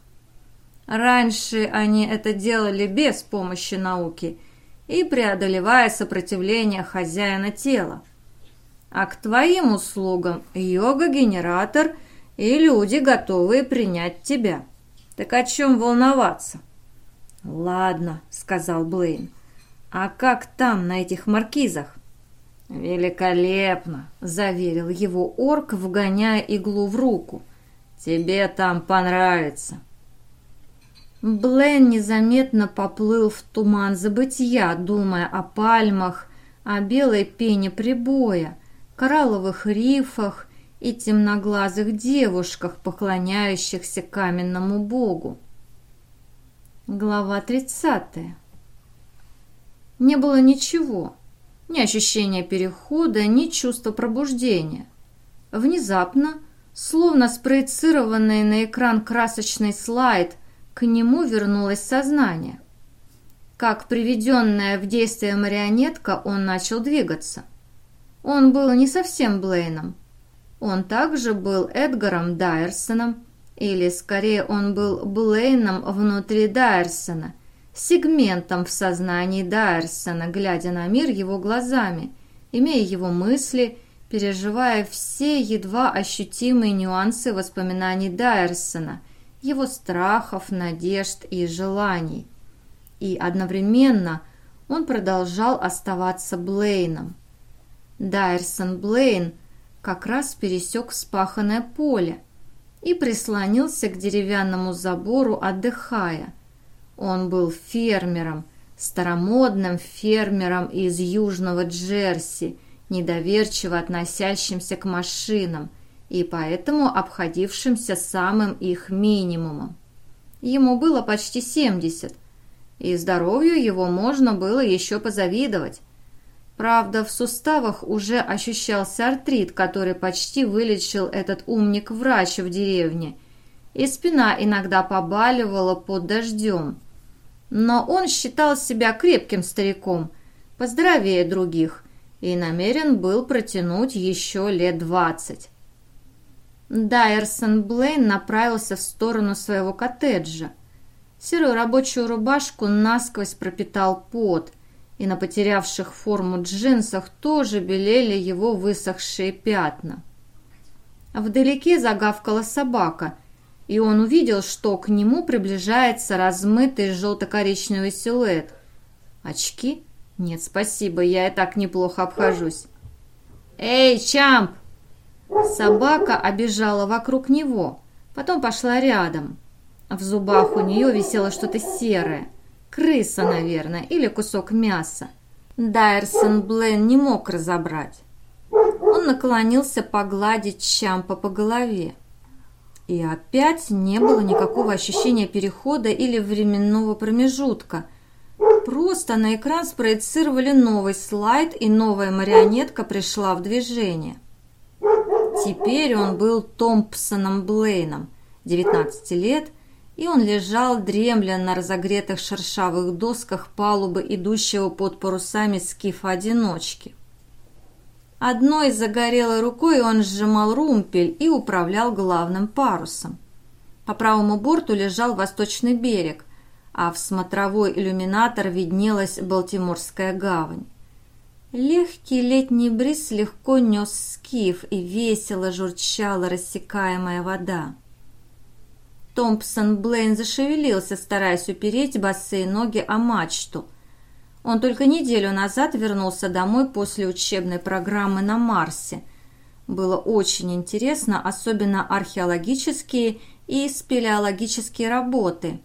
Раньше они это делали без помощи науки и преодолевая сопротивление хозяина тела. А к твоим услугам йога-генератор и люди, готовые принять тебя. Так о чем волноваться? «Ладно», — сказал Блейн. «А как там, на этих маркизах?» «Великолепно!» – заверил его орк, вгоняя иглу в руку. «Тебе там понравится!» Блен незаметно поплыл в туман забытия, думая о пальмах, о белой пене прибоя, коралловых рифах и темноглазых девушках, поклоняющихся каменному богу. Глава тридцатая не было ничего, ни ощущения перехода, ни чувства пробуждения. Внезапно, словно спроецированный на экран красочный слайд, к нему вернулось сознание. Как приведенная в действие марионетка, он начал двигаться. Он был не совсем Блейном. Он также был Эдгаром Дайерсоном, или скорее он был Блейном внутри Дайерсона – сегментом в сознании Дайерсона, глядя на мир его глазами, имея его мысли, переживая все едва ощутимые нюансы воспоминаний Дайерсона, его страхов, надежд и желаний. И одновременно он продолжал оставаться Блейном. Дайерсон Блейн как раз пересек вспаханное поле и прислонился к деревянному забору, отдыхая – он был фермером, старомодным фермером из Южного Джерси, недоверчиво относящимся к машинам, и поэтому обходившимся самым их минимумом. Ему было почти 70, и здоровью его можно было еще позавидовать. Правда, в суставах уже ощущался артрит, который почти вылечил этот умник-врач в деревне, и спина иногда побаливала под дождем. Но он считал себя крепким стариком, поздоровее других, и намерен был протянуть еще лет двадцать. Дайерсон Блейн направился в сторону своего коттеджа. Серую рабочую рубашку насквозь пропитал пот, и на потерявших форму джинсах тоже белели его высохшие пятна. Вдалеке загавкала собака, и он увидел, что к нему приближается размытый желто-коричневый силуэт. Очки? Нет, спасибо, я и так неплохо обхожусь. «Эй, Чамп!» Собака обежала вокруг него, потом пошла рядом. В зубах у нее висело что-то серое. Крыса, наверное, или кусок мяса. Дайерсон Блен не мог разобрать. Он наклонился погладить Чампа по голове. И опять не было никакого ощущения перехода или временного промежутка. Просто на экран спроецировали новый слайд, и новая марионетка пришла в движение. Теперь он был Томпсоном Блейном, 19 лет, и он лежал дремля на разогретых шершавых досках палубы, идущего под парусами скифа-одиночки. Одной загорелой рукой он сжимал румпель и управлял главным парусом. По правому борту лежал восточный берег, а в смотровой иллюминатор виднелась Балтиморская гавань. Легкий летний бриз легко нес скиф и весело журчала рассекаемая вода. Томпсон Блейн зашевелился, стараясь упереть босые ноги о мачту. Он только неделю назад вернулся домой после учебной программы на Марсе. Было очень интересно, особенно археологические и спелеологические работы.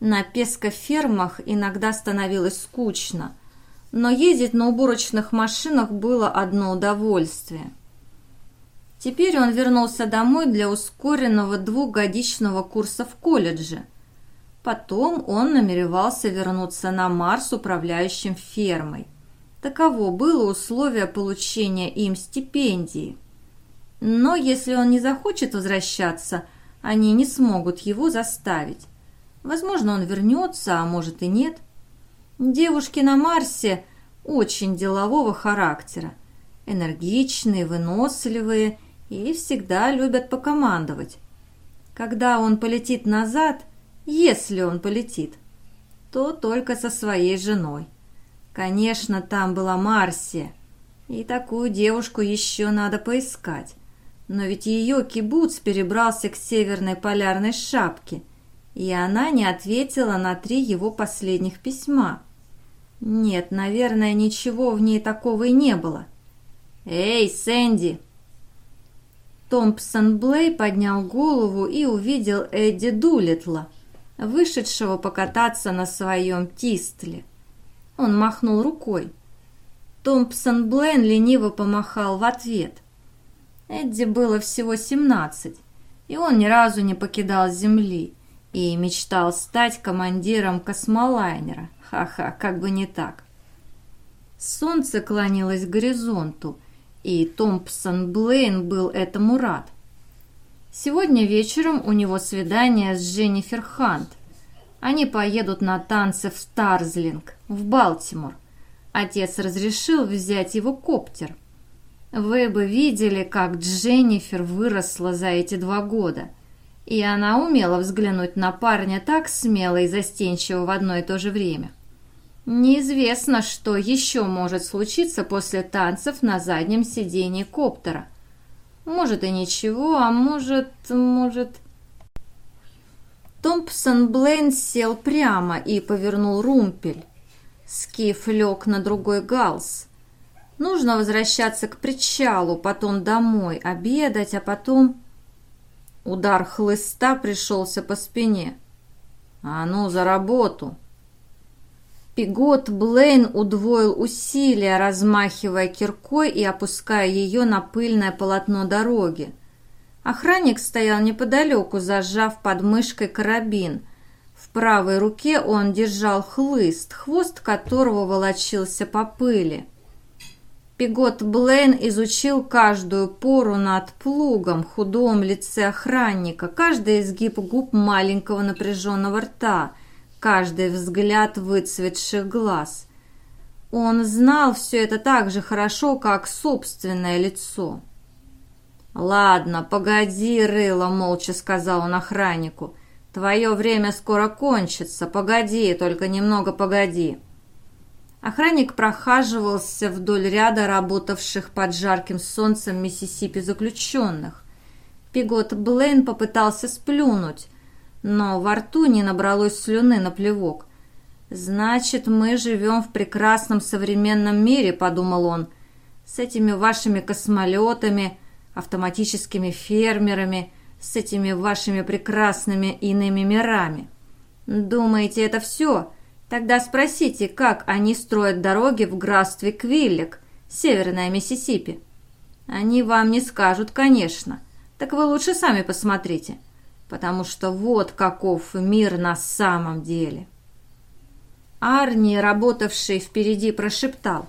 На пескофермах иногда становилось скучно, но ездить на уборочных машинах было одно удовольствие. Теперь он вернулся домой для ускоренного двухгодичного курса в колледже. Потом он намеревался вернуться на Марс управляющим фермой. Таково было условие получения им стипендии. Но если он не захочет возвращаться, они не смогут его заставить. Возможно, он вернется, а может и нет. Девушки на Марсе очень делового характера. Энергичные, выносливые и всегда любят покомандовать. Когда он полетит назад, если он полетит, то только со своей женой. Конечно, там была Марсия, и такую девушку еще надо поискать. Но ведь ее кибуц перебрался к северной полярной шапке, и она не ответила на три его последних письма. Нет, наверное, ничего в ней такого и не было. «Эй, Сэнди!» Томпсон Блей поднял голову и увидел Эдди Дулитла, вышедшего покататься на своем тистле. Он махнул рукой. Томпсон Блейн лениво помахал в ответ. Эдди было всего семнадцать, и он ни разу не покидал земли и мечтал стать командиром космолайнера. Ха-ха, как бы не так. Солнце клонилось к горизонту, и Томпсон Блейн был этому рад. Сегодня вечером у него свидание с Дженнифер Хант. Они поедут на танцы в Старзлинг, в Балтимор. Отец разрешил взять его коптер. Вы бы видели, как Дженнифер выросла за эти два года. И она умела взглянуть на парня так смело и застенчиво в одно и то же время. Неизвестно, что еще может случиться после танцев на заднем сидении коптера. Может и ничего, а может, может... Томпсон Блейн сел прямо и повернул румпель. Скиф лег на другой галс. Нужно возвращаться к причалу, потом домой, обедать, а потом... Удар хлыста пришелся по спине. «А ну, за работу!» Пигот Блейн удвоил усилия, размахивая киркой и опуская ее на пыльное полотно дороги. Охранник стоял неподалеку, зажав под мышкой карабин. В правой руке он держал хлыст, хвост которого волочился по пыли. Пигот Блейн изучил каждую пору над плугом, худом лице охранника, каждый изгиб губ маленького напряженного рта – каждый взгляд выцветших глаз. Он знал все это так же хорошо, как собственное лицо. «Ладно, погоди, рыло», — молча сказал он охраннику. «Твое время скоро кончится. Погоди, только немного погоди». Охранник прохаживался вдоль ряда работавших под жарким солнцем Миссисипи заключенных. Пигот Блейн попытался сплюнуть, но во рту не набралось слюны на плевок. «Значит, мы живем в прекрасном современном мире», — подумал он, «с этими вашими космолетами, автоматическими фермерами, с этими вашими прекрасными иными мирами. Думаете, это все? Тогда спросите, как они строят дороги в графстве Квиллик, северная Миссисипи. Они вам не скажут, конечно. Так вы лучше сами посмотрите потому что вот каков мир на самом деле. Арни, работавший впереди, прошептал.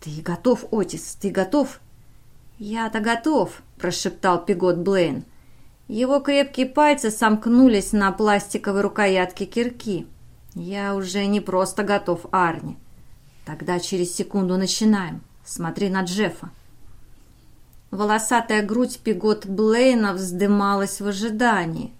«Ты готов, Отис, ты готов?» «Я-то готов», – прошептал Пигот Блейн. Его крепкие пальцы сомкнулись на пластиковой рукоятке кирки. «Я уже не просто готов, Арни. Тогда через секунду начинаем. Смотри на Джеффа». Волосатая грудь Пигот Блейна вздымалась в ожидании.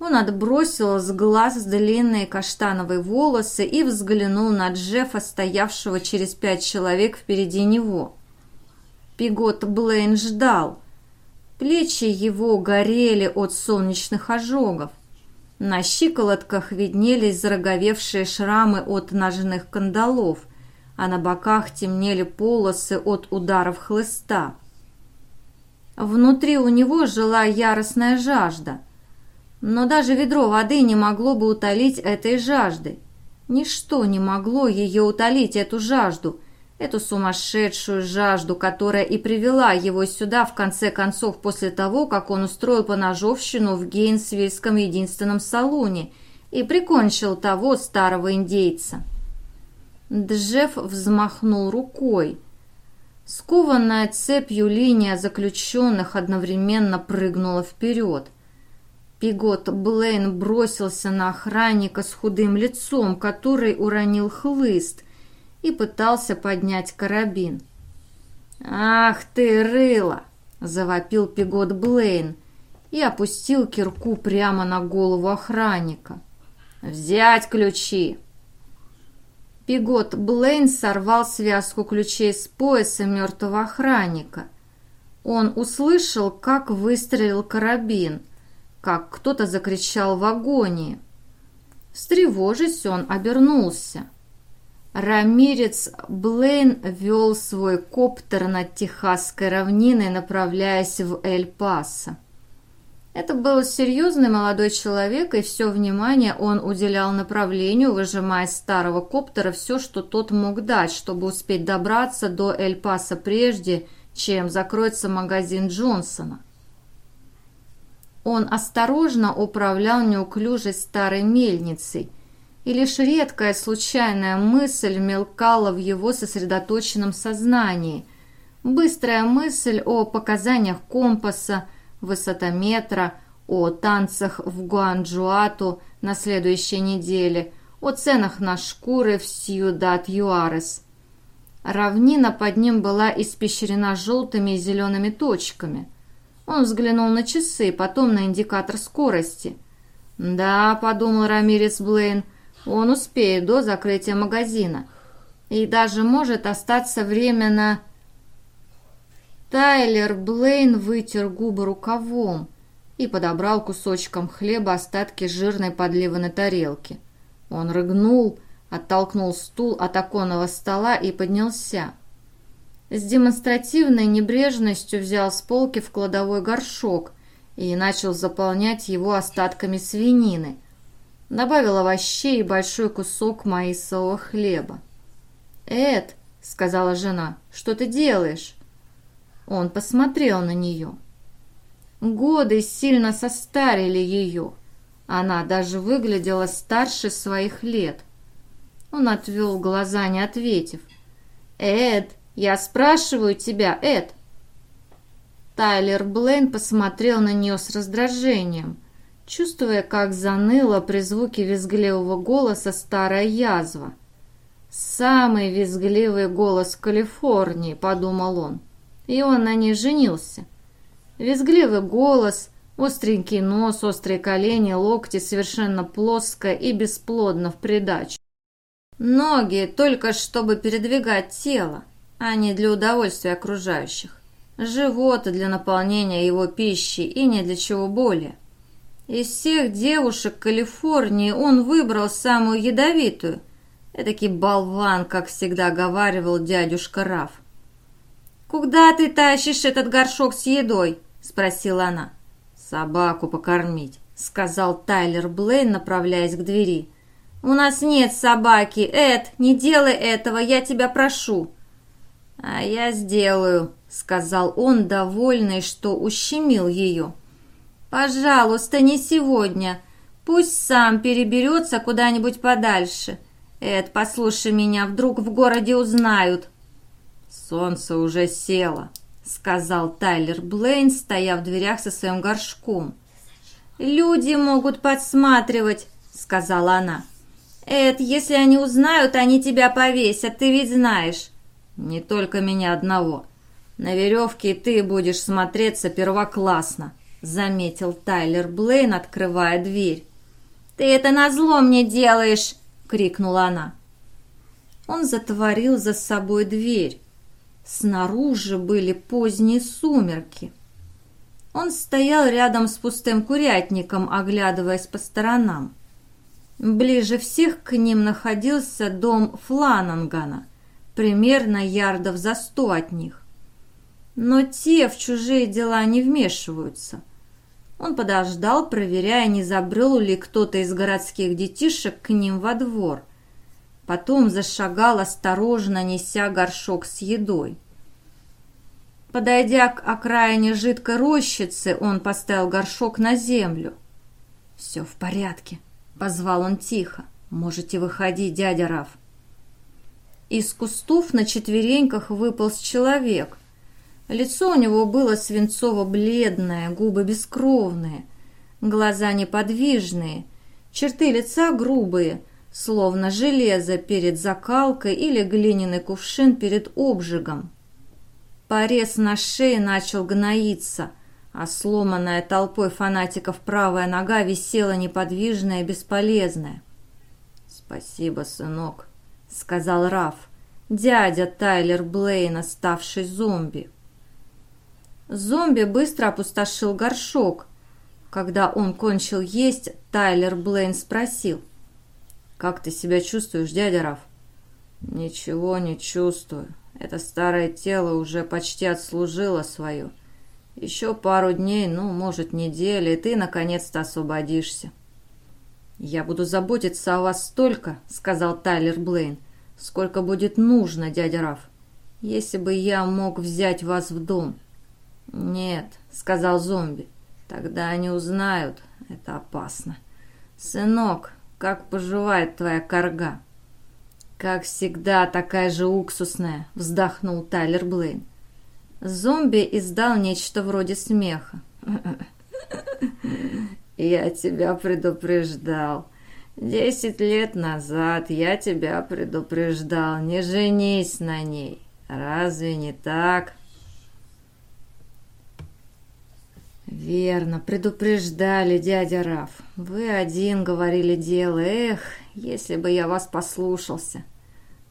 Он отбросил с глаз длинные каштановые волосы и взглянул на Джеффа, стоявшего через пять человек впереди него. Пигот Блейн ждал. Плечи его горели от солнечных ожогов. На щиколотках виднелись зароговевшие шрамы от ножных кандалов, а на боках темнели полосы от ударов хлыста. Внутри у него жила яростная жажда. Но даже ведро воды не могло бы утолить этой жажды. Ничто не могло ее утолить, эту жажду, эту сумасшедшую жажду, которая и привела его сюда в конце концов после того, как он устроил поножовщину в Гейнсвильском единственном салоне и прикончил того старого индейца. Джефф взмахнул рукой. Скованная цепью линия заключенных одновременно прыгнула вперед. Пигот Блейн бросился на охранника с худым лицом, который уронил хлыст, и пытался поднять карабин. «Ах ты, рыло!» – завопил Пигот Блейн и опустил кирку прямо на голову охранника. «Взять ключи!» Пигот Блейн сорвал связку ключей с пояса мертвого охранника. Он услышал, как выстрелил карабин, как кто-то закричал в агонии. Встревожись, он обернулся. Рамирец Блейн вел свой коптер над Техасской равниной, направляясь в Эль-Пасо. Это был серьезный молодой человек, и все внимание он уделял направлению, выжимая из старого коптера все, что тот мог дать, чтобы успеть добраться до Эль-Паса прежде, чем закроется магазин Джонсона. Он осторожно управлял неуклюжей старой мельницей, и лишь редкая случайная мысль мелкала в его сосредоточенном сознании. Быстрая мысль о показаниях компаса – высотометра, о танцах в Гуанджуату на следующей неделе, о ценах на шкуры в Сьюдат-Юарес. Равнина под ним была испещрена желтыми и зелеными точками. Он взглянул на часы, потом на индикатор скорости. «Да», — подумал Рамирец Блейн, — «он успеет до закрытия магазина. И даже может остаться время на Тайлер Блейн вытер губы рукавом и подобрал кусочком хлеба остатки жирной подливы на тарелке. Он рыгнул, оттолкнул стул от оконного стола и поднялся. С демонстративной небрежностью взял с полки в кладовой горшок и начал заполнять его остатками свинины. Добавил овощей и большой кусок маисового хлеба. «Эд», — сказала жена, — «что ты делаешь?» Он посмотрел на нее. Годы сильно состарили ее. Она даже выглядела старше своих лет. Он отвел глаза, не ответив. «Эд, я спрашиваю тебя, Эд!» Тайлер Блейн посмотрел на нее с раздражением, чувствуя, как заныла при звуке визгливого голоса старая язва. «Самый визгливый голос Калифорнии», — подумал он, и он на ней женился. Визгливый голос, остренький нос, острые колени, локти совершенно плоско и бесплодно в придачу. Ноги только чтобы передвигать тело, а не для удовольствия окружающих. Живот для наполнения его пищи и не для чего более. Из всех девушек Калифорнии он выбрал самую ядовитую. Этакий болван, как всегда говаривал дядюшка Раф. «Куда ты тащишь этот горшок с едой?» – спросила она. «Собаку покормить», – сказал Тайлер Блейн, направляясь к двери. «У нас нет собаки. Эд, не делай этого, я тебя прошу». «А я сделаю», — сказал он, довольный, что ущемил ее. «Пожалуйста, не сегодня. Пусть сам переберется куда-нибудь подальше. Эд, послушай меня, вдруг в городе узнают». «Солнце уже село», — сказал Тайлер Блейн, стоя в дверях со своим горшком. «Люди могут подсматривать», — сказала она. «Эд, если они узнают, они тебя повесят, ты ведь знаешь». «Не только меня одного. На веревке ты будешь смотреться первоклассно», — заметил Тайлер Блейн, открывая дверь. «Ты это назло мне делаешь!» — крикнула она. Он затворил за собой дверь. Снаружи были поздние сумерки. Он стоял рядом с пустым курятником, оглядываясь по сторонам. Ближе всех к ним находился дом Фланангана — примерно ярдов за сто от них. Но те в чужие дела не вмешиваются. Он подождал, проверяя, не забрел ли кто-то из городских детишек к ним во двор. Потом зашагал, осторожно неся горшок с едой. Подойдя к окраине жидкой рощицы, он поставил горшок на землю. «Все в порядке», — позвал он тихо. «Можете выходить, дядя Раф». Из кустов на четвереньках выполз человек. Лицо у него было свинцово-бледное, губы бескровные, глаза неподвижные, черты лица грубые, словно железо перед закалкой или глиняный кувшин перед обжигом. Порез на шее начал гноиться, а сломанная толпой фанатиков правая нога висела неподвижная и бесполезная. «Спасибо, сынок», — сказал Раф, дядя Тайлер Блейна, ставший зомби. Зомби быстро опустошил горшок. Когда он кончил есть, Тайлер Блейн спросил. «Как ты себя чувствуешь, дядя Раф?» «Ничего не чувствую. Это старое тело уже почти отслужило свое. Еще пару дней, ну, может, недели, и ты наконец-то освободишься». «Я буду заботиться о вас столько», — сказал Тайлер Блейн, «сколько будет нужно, дядя Раф, если бы я мог взять вас в дом». «Нет», — сказал зомби, — «тогда они узнают, это опасно». «Сынок, как поживает твоя корга?» «Как всегда, такая же уксусная», — вздохнул Тайлер Блейн. Зомби издал нечто вроде смеха. Я тебя предупреждал. Десять лет назад я тебя предупреждал. Не женись на ней. Разве не так? Верно, предупреждали, дядя Раф. Вы один говорили дело. Эх, если бы я вас послушался.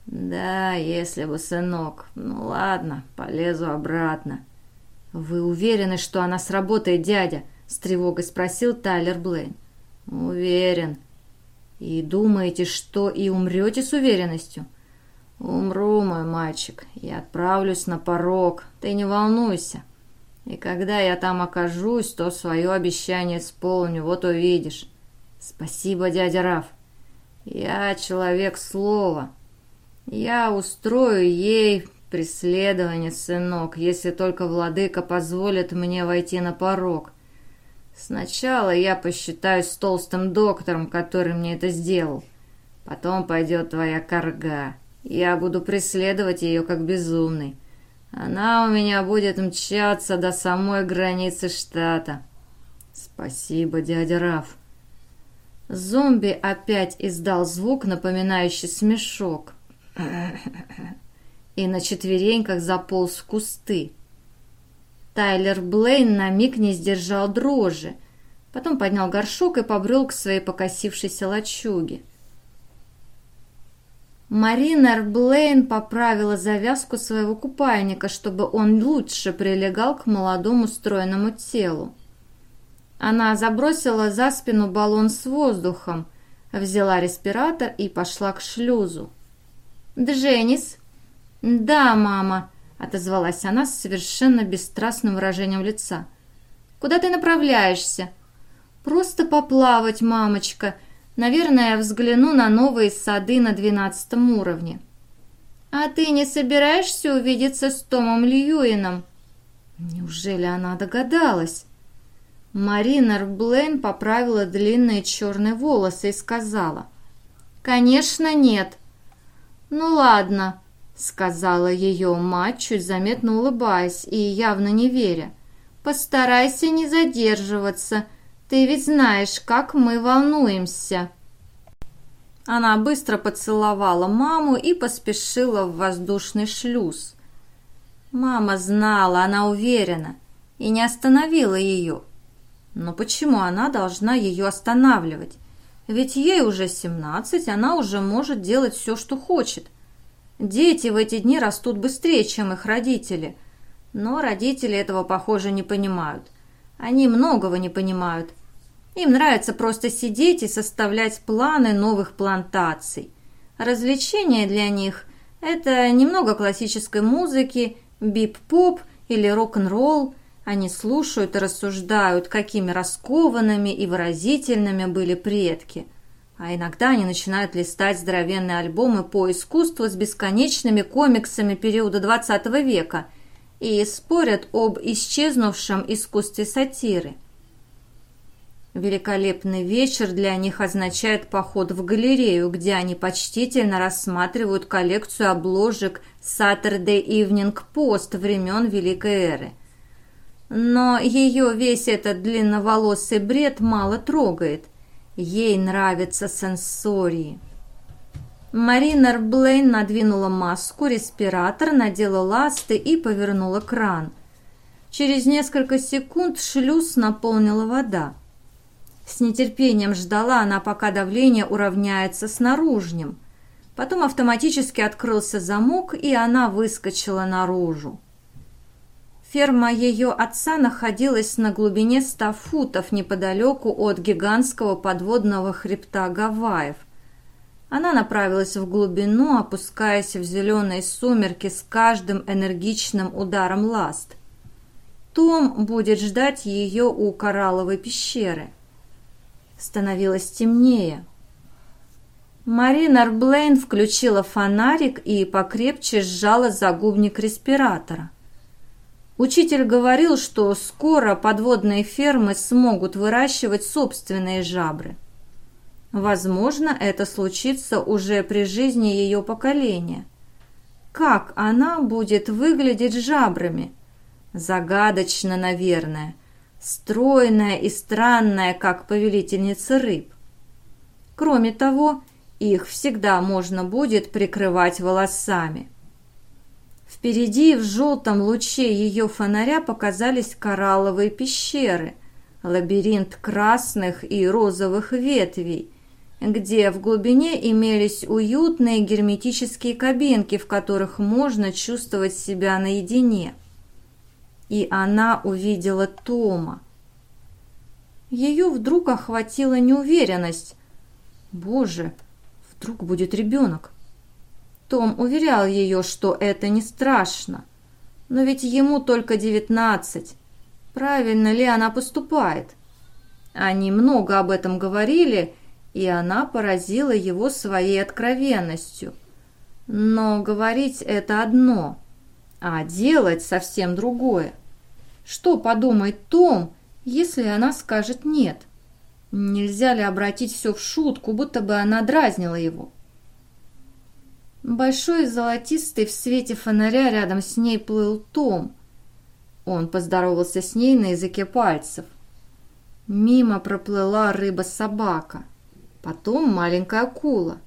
Да, если бы, сынок. Ну ладно, полезу обратно. Вы уверены, что она сработает, дядя? — с тревогой спросил Тайлер Блейн. «Уверен». «И думаете, что и умрете с уверенностью?» «Умру, мой мальчик. Я отправлюсь на порог. Ты не волнуйся. И когда я там окажусь, то свое обещание исполню. Вот увидишь». Спасибо, дядя Раф. Я человек слова. Я устрою ей преследование, сынок, если только владыка позволит мне войти на порог. Сначала я посчитаюсь с толстым доктором, который мне это сделал. Потом пойдет твоя корга. Я буду преследовать ее как безумный. Она у меня будет мчаться до самой границы штата. Спасибо, дядя Раф. Зомби опять издал звук, напоминающий смешок. И на четвереньках заполз в кусты. Тайлер Блейн на миг не сдержал дрожи, потом поднял горшок и побрел к своей покосившейся лачуге. Маринер Блейн поправила завязку своего купальника, чтобы он лучше прилегал к молодому стройному телу. Она забросила за спину баллон с воздухом, взяла респиратор и пошла к шлюзу. «Дженнис?» «Да, мама», — отозвалась она с совершенно бесстрастным выражением лица. «Куда ты направляешься?» «Просто поплавать, мамочка. Наверное, взгляну на новые сады на двенадцатом уровне». «А ты не собираешься увидеться с Томом Льюином?» Неужели она догадалась? Маринер Блейн поправила длинные черные волосы и сказала. «Конечно нет». «Ну ладно», сказала ее мать, чуть заметно улыбаясь и явно не веря. «Постарайся не задерживаться, ты ведь знаешь, как мы волнуемся». Она быстро поцеловала маму и поспешила в воздушный шлюз. Мама знала, она уверена, и не остановила ее. Но почему она должна ее останавливать? Ведь ей уже семнадцать, она уже может делать все, что хочет. Дети в эти дни растут быстрее, чем их родители. Но родители этого, похоже, не понимают. Они многого не понимают. Им нравится просто сидеть и составлять планы новых плантаций. Развлечения для них – это немного классической музыки, бип-поп или рок-н-ролл. Они слушают и рассуждают, какими раскованными и выразительными были предки – а иногда они начинают листать здоровенные альбомы по искусству с бесконечными комиксами периода XX века и спорят об исчезнувшем искусстве сатиры. Великолепный вечер для них означает поход в галерею, где они почтительно рассматривают коллекцию обложек Saturday Evening Post времен Великой Эры. Но ее весь этот длинноволосый бред мало трогает – Ей нравятся сенсории. Маринер Блейн надвинула маску, респиратор, надела ласты и повернула кран. Через несколько секунд шлюз наполнила вода. С нетерпением ждала она, пока давление уравняется с наружным. Потом автоматически открылся замок, и она выскочила наружу. Ферма ее отца находилась на глубине ста футов неподалеку от гигантского подводного хребта Гавайев. Она направилась в глубину, опускаясь в зеленые сумерки с каждым энергичным ударом ласт. Том будет ждать ее у коралловой пещеры. Становилось темнее. Марина Блейн включила фонарик и покрепче сжала загубник респиратора. Учитель говорил, что скоро подводные фермы смогут выращивать собственные жабры. Возможно, это случится уже при жизни ее поколения. Как она будет выглядеть жабрами? Загадочно, наверное. Стройная и странная, как повелительница рыб. Кроме того, их всегда можно будет прикрывать волосами. Впереди в желтом луче ее фонаря показались коралловые пещеры, лабиринт красных и розовых ветвей, где в глубине имелись уютные герметические кабинки, в которых можно чувствовать себя наедине. И она увидела Тома. Ее вдруг охватила неуверенность. «Боже, вдруг будет ребенок?» Том уверял ее, что это не страшно. Но ведь ему только девятнадцать. Правильно ли она поступает? Они много об этом говорили, и она поразила его своей откровенностью. Но говорить это одно, а делать совсем другое. Что подумает Том, если она скажет «нет»? Нельзя ли обратить все в шутку, будто бы она дразнила его? Большой золотистый в свете фонаря рядом с ней плыл Том. Он поздоровался с ней на языке пальцев. Мимо проплыла рыба-собака, потом маленькая акула.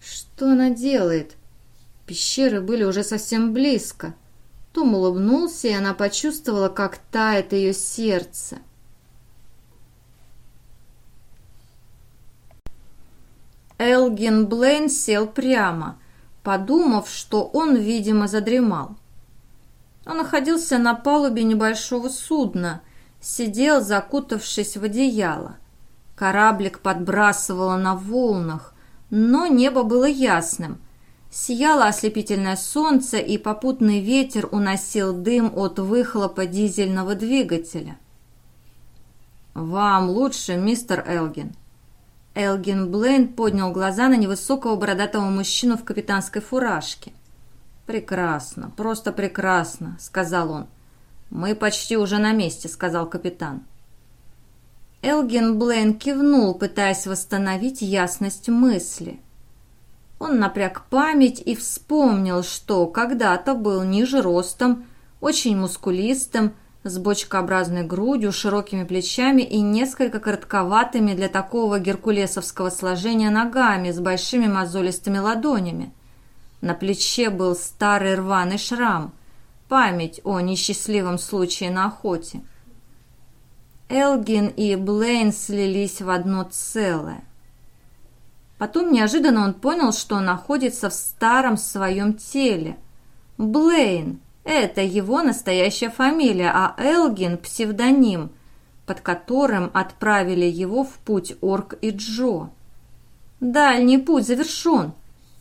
Что она делает? Пещеры были уже совсем близко. Том улыбнулся, и она почувствовала, как тает ее сердце. Элгин Блейн сел прямо, подумав, что он, видимо, задремал. Он находился на палубе небольшого судна – сидел, закутавшись в одеяло. Кораблик подбрасывало на волнах, но небо было ясным. Сияло ослепительное солнце, и попутный ветер уносил дым от выхлопа дизельного двигателя. «Вам лучше, мистер Элгин». Элгин Блейн поднял глаза на невысокого бородатого мужчину в капитанской фуражке. «Прекрасно, просто прекрасно», — сказал он. «Мы почти уже на месте», — сказал капитан. Элгин Блейн кивнул, пытаясь восстановить ясность мысли. Он напряг память и вспомнил, что когда-то был ниже ростом, очень мускулистым, с бочкообразной грудью, широкими плечами и несколько коротковатыми для такого геркулесовского сложения ногами с большими мозолистыми ладонями. На плече был старый рваный шрам – память о несчастливом случае на охоте. Элгин и Блейн слились в одно целое. Потом неожиданно он понял, что находится в старом своем теле. Блейн – это его настоящая фамилия, а Элгин – псевдоним, под которым отправили его в путь Орк и Джо. Дальний путь завершен.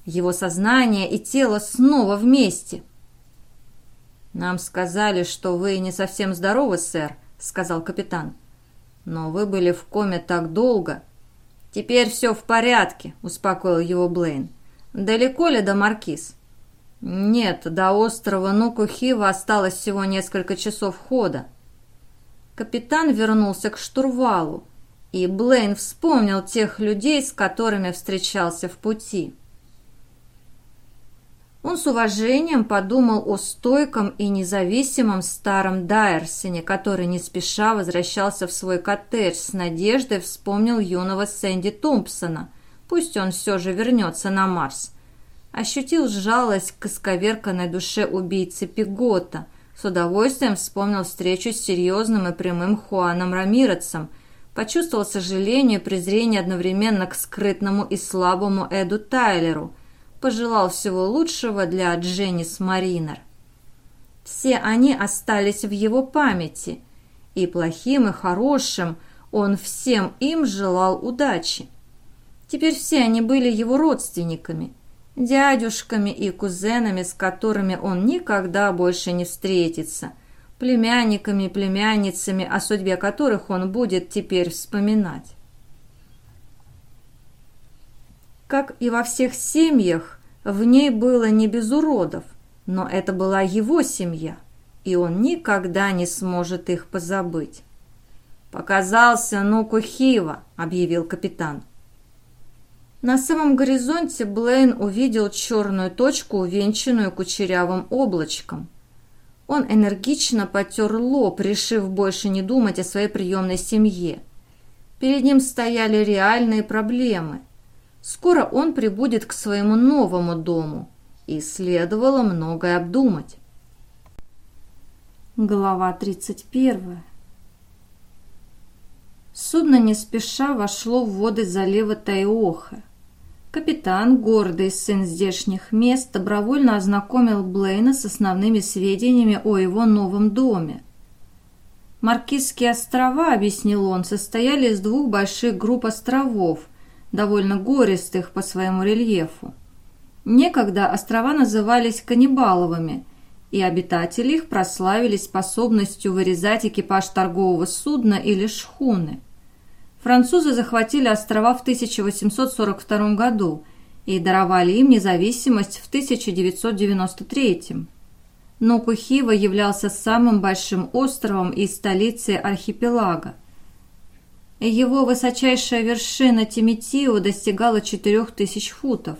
Его сознание и тело снова вместе – «Нам сказали, что вы не совсем здоровы, сэр», — сказал капитан. «Но вы были в коме так долго». «Теперь все в порядке», — успокоил его Блейн. «Далеко ли до Маркиз?» «Нет, до острова Нукухива осталось всего несколько часов хода». Капитан вернулся к штурвалу, и Блейн вспомнил тех людей, с которыми встречался в пути. Он с уважением подумал о стойком и независимом старом Дайерсоне, который не спеша возвращался в свой коттедж с надеждой вспомнил юного Сэнди Томпсона. Пусть он все же вернется на Марс. Ощутил жалость к исковерканной душе убийцы Пигота. С удовольствием вспомнил встречу с серьезным и прямым Хуаном Рамирецем. Почувствовал сожаление и презрение одновременно к скрытному и слабому Эду Тайлеру – пожелал всего лучшего для Дженнис Маринер. Все они остались в его памяти, и плохим, и хорошим он всем им желал удачи. Теперь все они были его родственниками, дядюшками и кузенами, с которыми он никогда больше не встретится, племянниками и племянницами, о судьбе которых он будет теперь вспоминать. Как и во всех семьях, в ней было не без уродов, но это была его семья, и он никогда не сможет их позабыть. «Показался Нуку Хива», — объявил капитан. На самом горизонте Блейн увидел черную точку, увенчанную кучерявым облачком. Он энергично потер лоб, решив больше не думать о своей приемной семье. Перед ним стояли реальные проблемы — Скоро он прибудет к своему новому дому, и следовало многое обдумать. Глава 31 Судно не спеша вошло в воды залива Тайоха. Капитан, гордый сын здешних мест, добровольно ознакомил Блейна с основными сведениями о его новом доме. Маркизские острова, объяснил он, состояли из двух больших групп островов, довольно гористых по своему рельефу. Некогда острова назывались каннибаловыми, и обитатели их прославились способностью вырезать экипаж торгового судна или шхуны. Французы захватили острова в 1842 году и даровали им независимость в 1993. Но Кухива являлся самым большим островом и столицей архипелага. Его высочайшая вершина Тимитио достигала 4000 футов.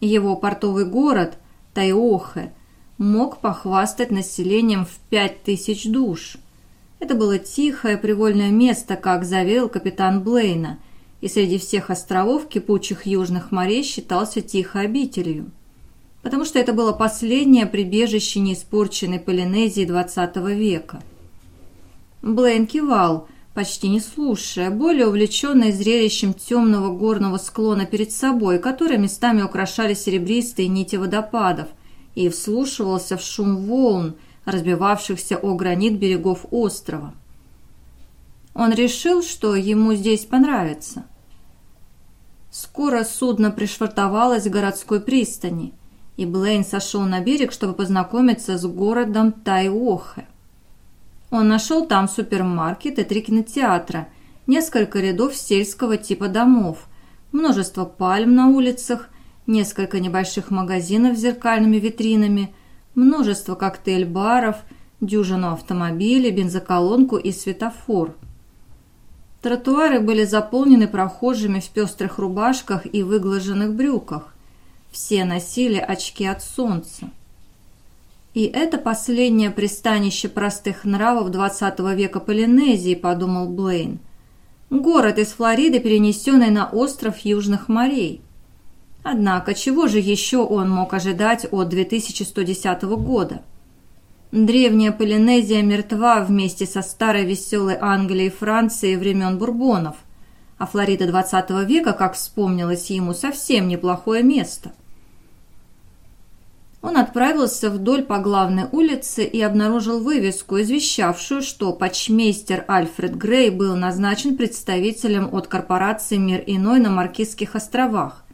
Его портовый город Тайохе мог похвастать населением в 5000 душ. Это было тихое привольное место, как заверил капитан Блейна, и среди всех островов кипучих южных морей считался тихой обителью. Потому что это было последнее прибежище неиспорченной Полинезии XX века. Блейн кивал, почти не слушая, более увлеченный зрелищем темного горного склона перед собой, который местами украшали серебристые нити водопадов, и вслушивался в шум волн, разбивавшихся о гранит берегов острова. Он решил, что ему здесь понравится. Скоро судно пришвартовалось к городской пристани, и Блейн сошел на берег, чтобы познакомиться с городом Тайохе. Он нашел там супермаркет и три кинотеатра, несколько рядов сельского типа домов, множество пальм на улицах, несколько небольших магазинов с зеркальными витринами – множество коктейль-баров, дюжину автомобилей, бензоколонку и светофор. Тротуары были заполнены прохожими в пестрых рубашках и выглаженных брюках. Все носили очки от солнца. И это последнее пристанище простых нравов XX века Полинезии, подумал Блейн. Город из Флориды, перенесенный на остров Южных морей. Однако, чего же еще он мог ожидать от 2110 года? Древняя Полинезия мертва вместе со старой веселой Англией и Францией времен Бурбонов, а Флорида 20 века, как вспомнилось ему, совсем неплохое место. Он отправился вдоль по главной улице и обнаружил вывеску, извещавшую, что почмейстер Альфред Грей был назначен представителем от корпорации «Мир иной» на Маркизских островах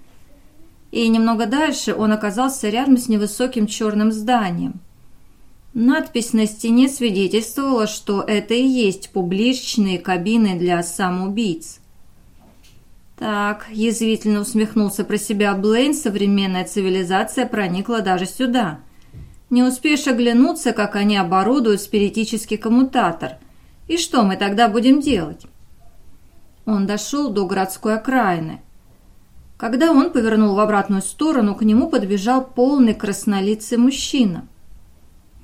и немного дальше он оказался рядом с невысоким черным зданием. Надпись на стене свидетельствовала, что это и есть публичные кабины для самоубийц. Так, язвительно усмехнулся про себя Блейн, современная цивилизация проникла даже сюда. Не успеешь оглянуться, как они оборудуют спиритический коммутатор. И что мы тогда будем делать? Он дошел до городской окраины – когда он повернул в обратную сторону, к нему подбежал полный краснолицый мужчина.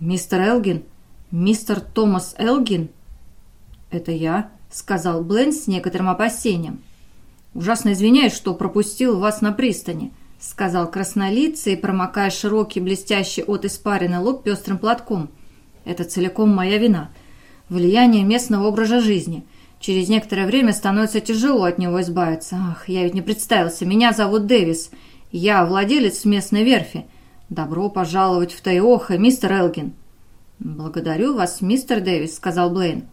«Мистер Элгин? Мистер Томас Элгин?» «Это я», — сказал Блен с некоторым опасением. «Ужасно извиняюсь, что пропустил вас на пристани», — сказал краснолицый, промокая широкий, блестящий от испарины лоб пестрым платком. «Это целиком моя вина. Влияние местного образа жизни. Через некоторое время становится тяжело от него избавиться. Ах, я ведь не представился. Меня зовут Дэвис. Я владелец местной верфи. Добро пожаловать в Тайоха, мистер Элгин. Благодарю вас, мистер Дэвис, сказал Блейн.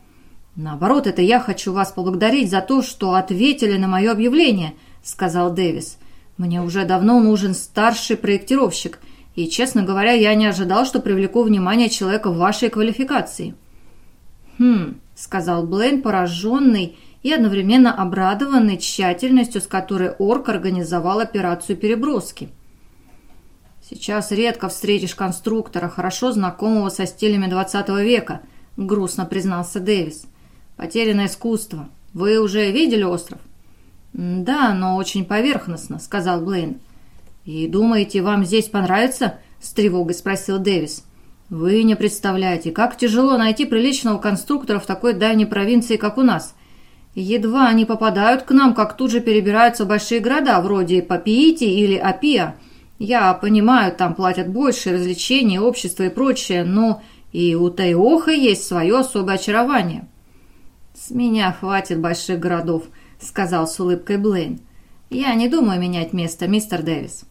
Наоборот, это я хочу вас поблагодарить за то, что ответили на мое объявление, сказал Дэвис. Мне уже давно нужен старший проектировщик, и, честно говоря, я не ожидал, что привлеку внимание человека в вашей квалификации. Хм, — сказал Блейн, пораженный и одновременно обрадованный тщательностью, с которой Орк организовал операцию переброски. «Сейчас редко встретишь конструктора, хорошо знакомого со стилями XX века», — грустно признался Дэвис. «Потерянное искусство. Вы уже видели остров?» «Да, но очень поверхностно», — сказал Блейн. «И думаете, вам здесь понравится?» — с тревогой спросил Дэвис. Вы не представляете, как тяжело найти приличного конструктора в такой дальней провинции, как у нас. Едва они попадают к нам, как тут же перебираются большие города, вроде Папиити или Апиа. Я понимаю, там платят больше, развлечения, общество и прочее, но и у Тайоха есть свое особое очарование. «С меня хватит больших городов», — сказал с улыбкой Блейн. «Я не думаю менять место, мистер Дэвис».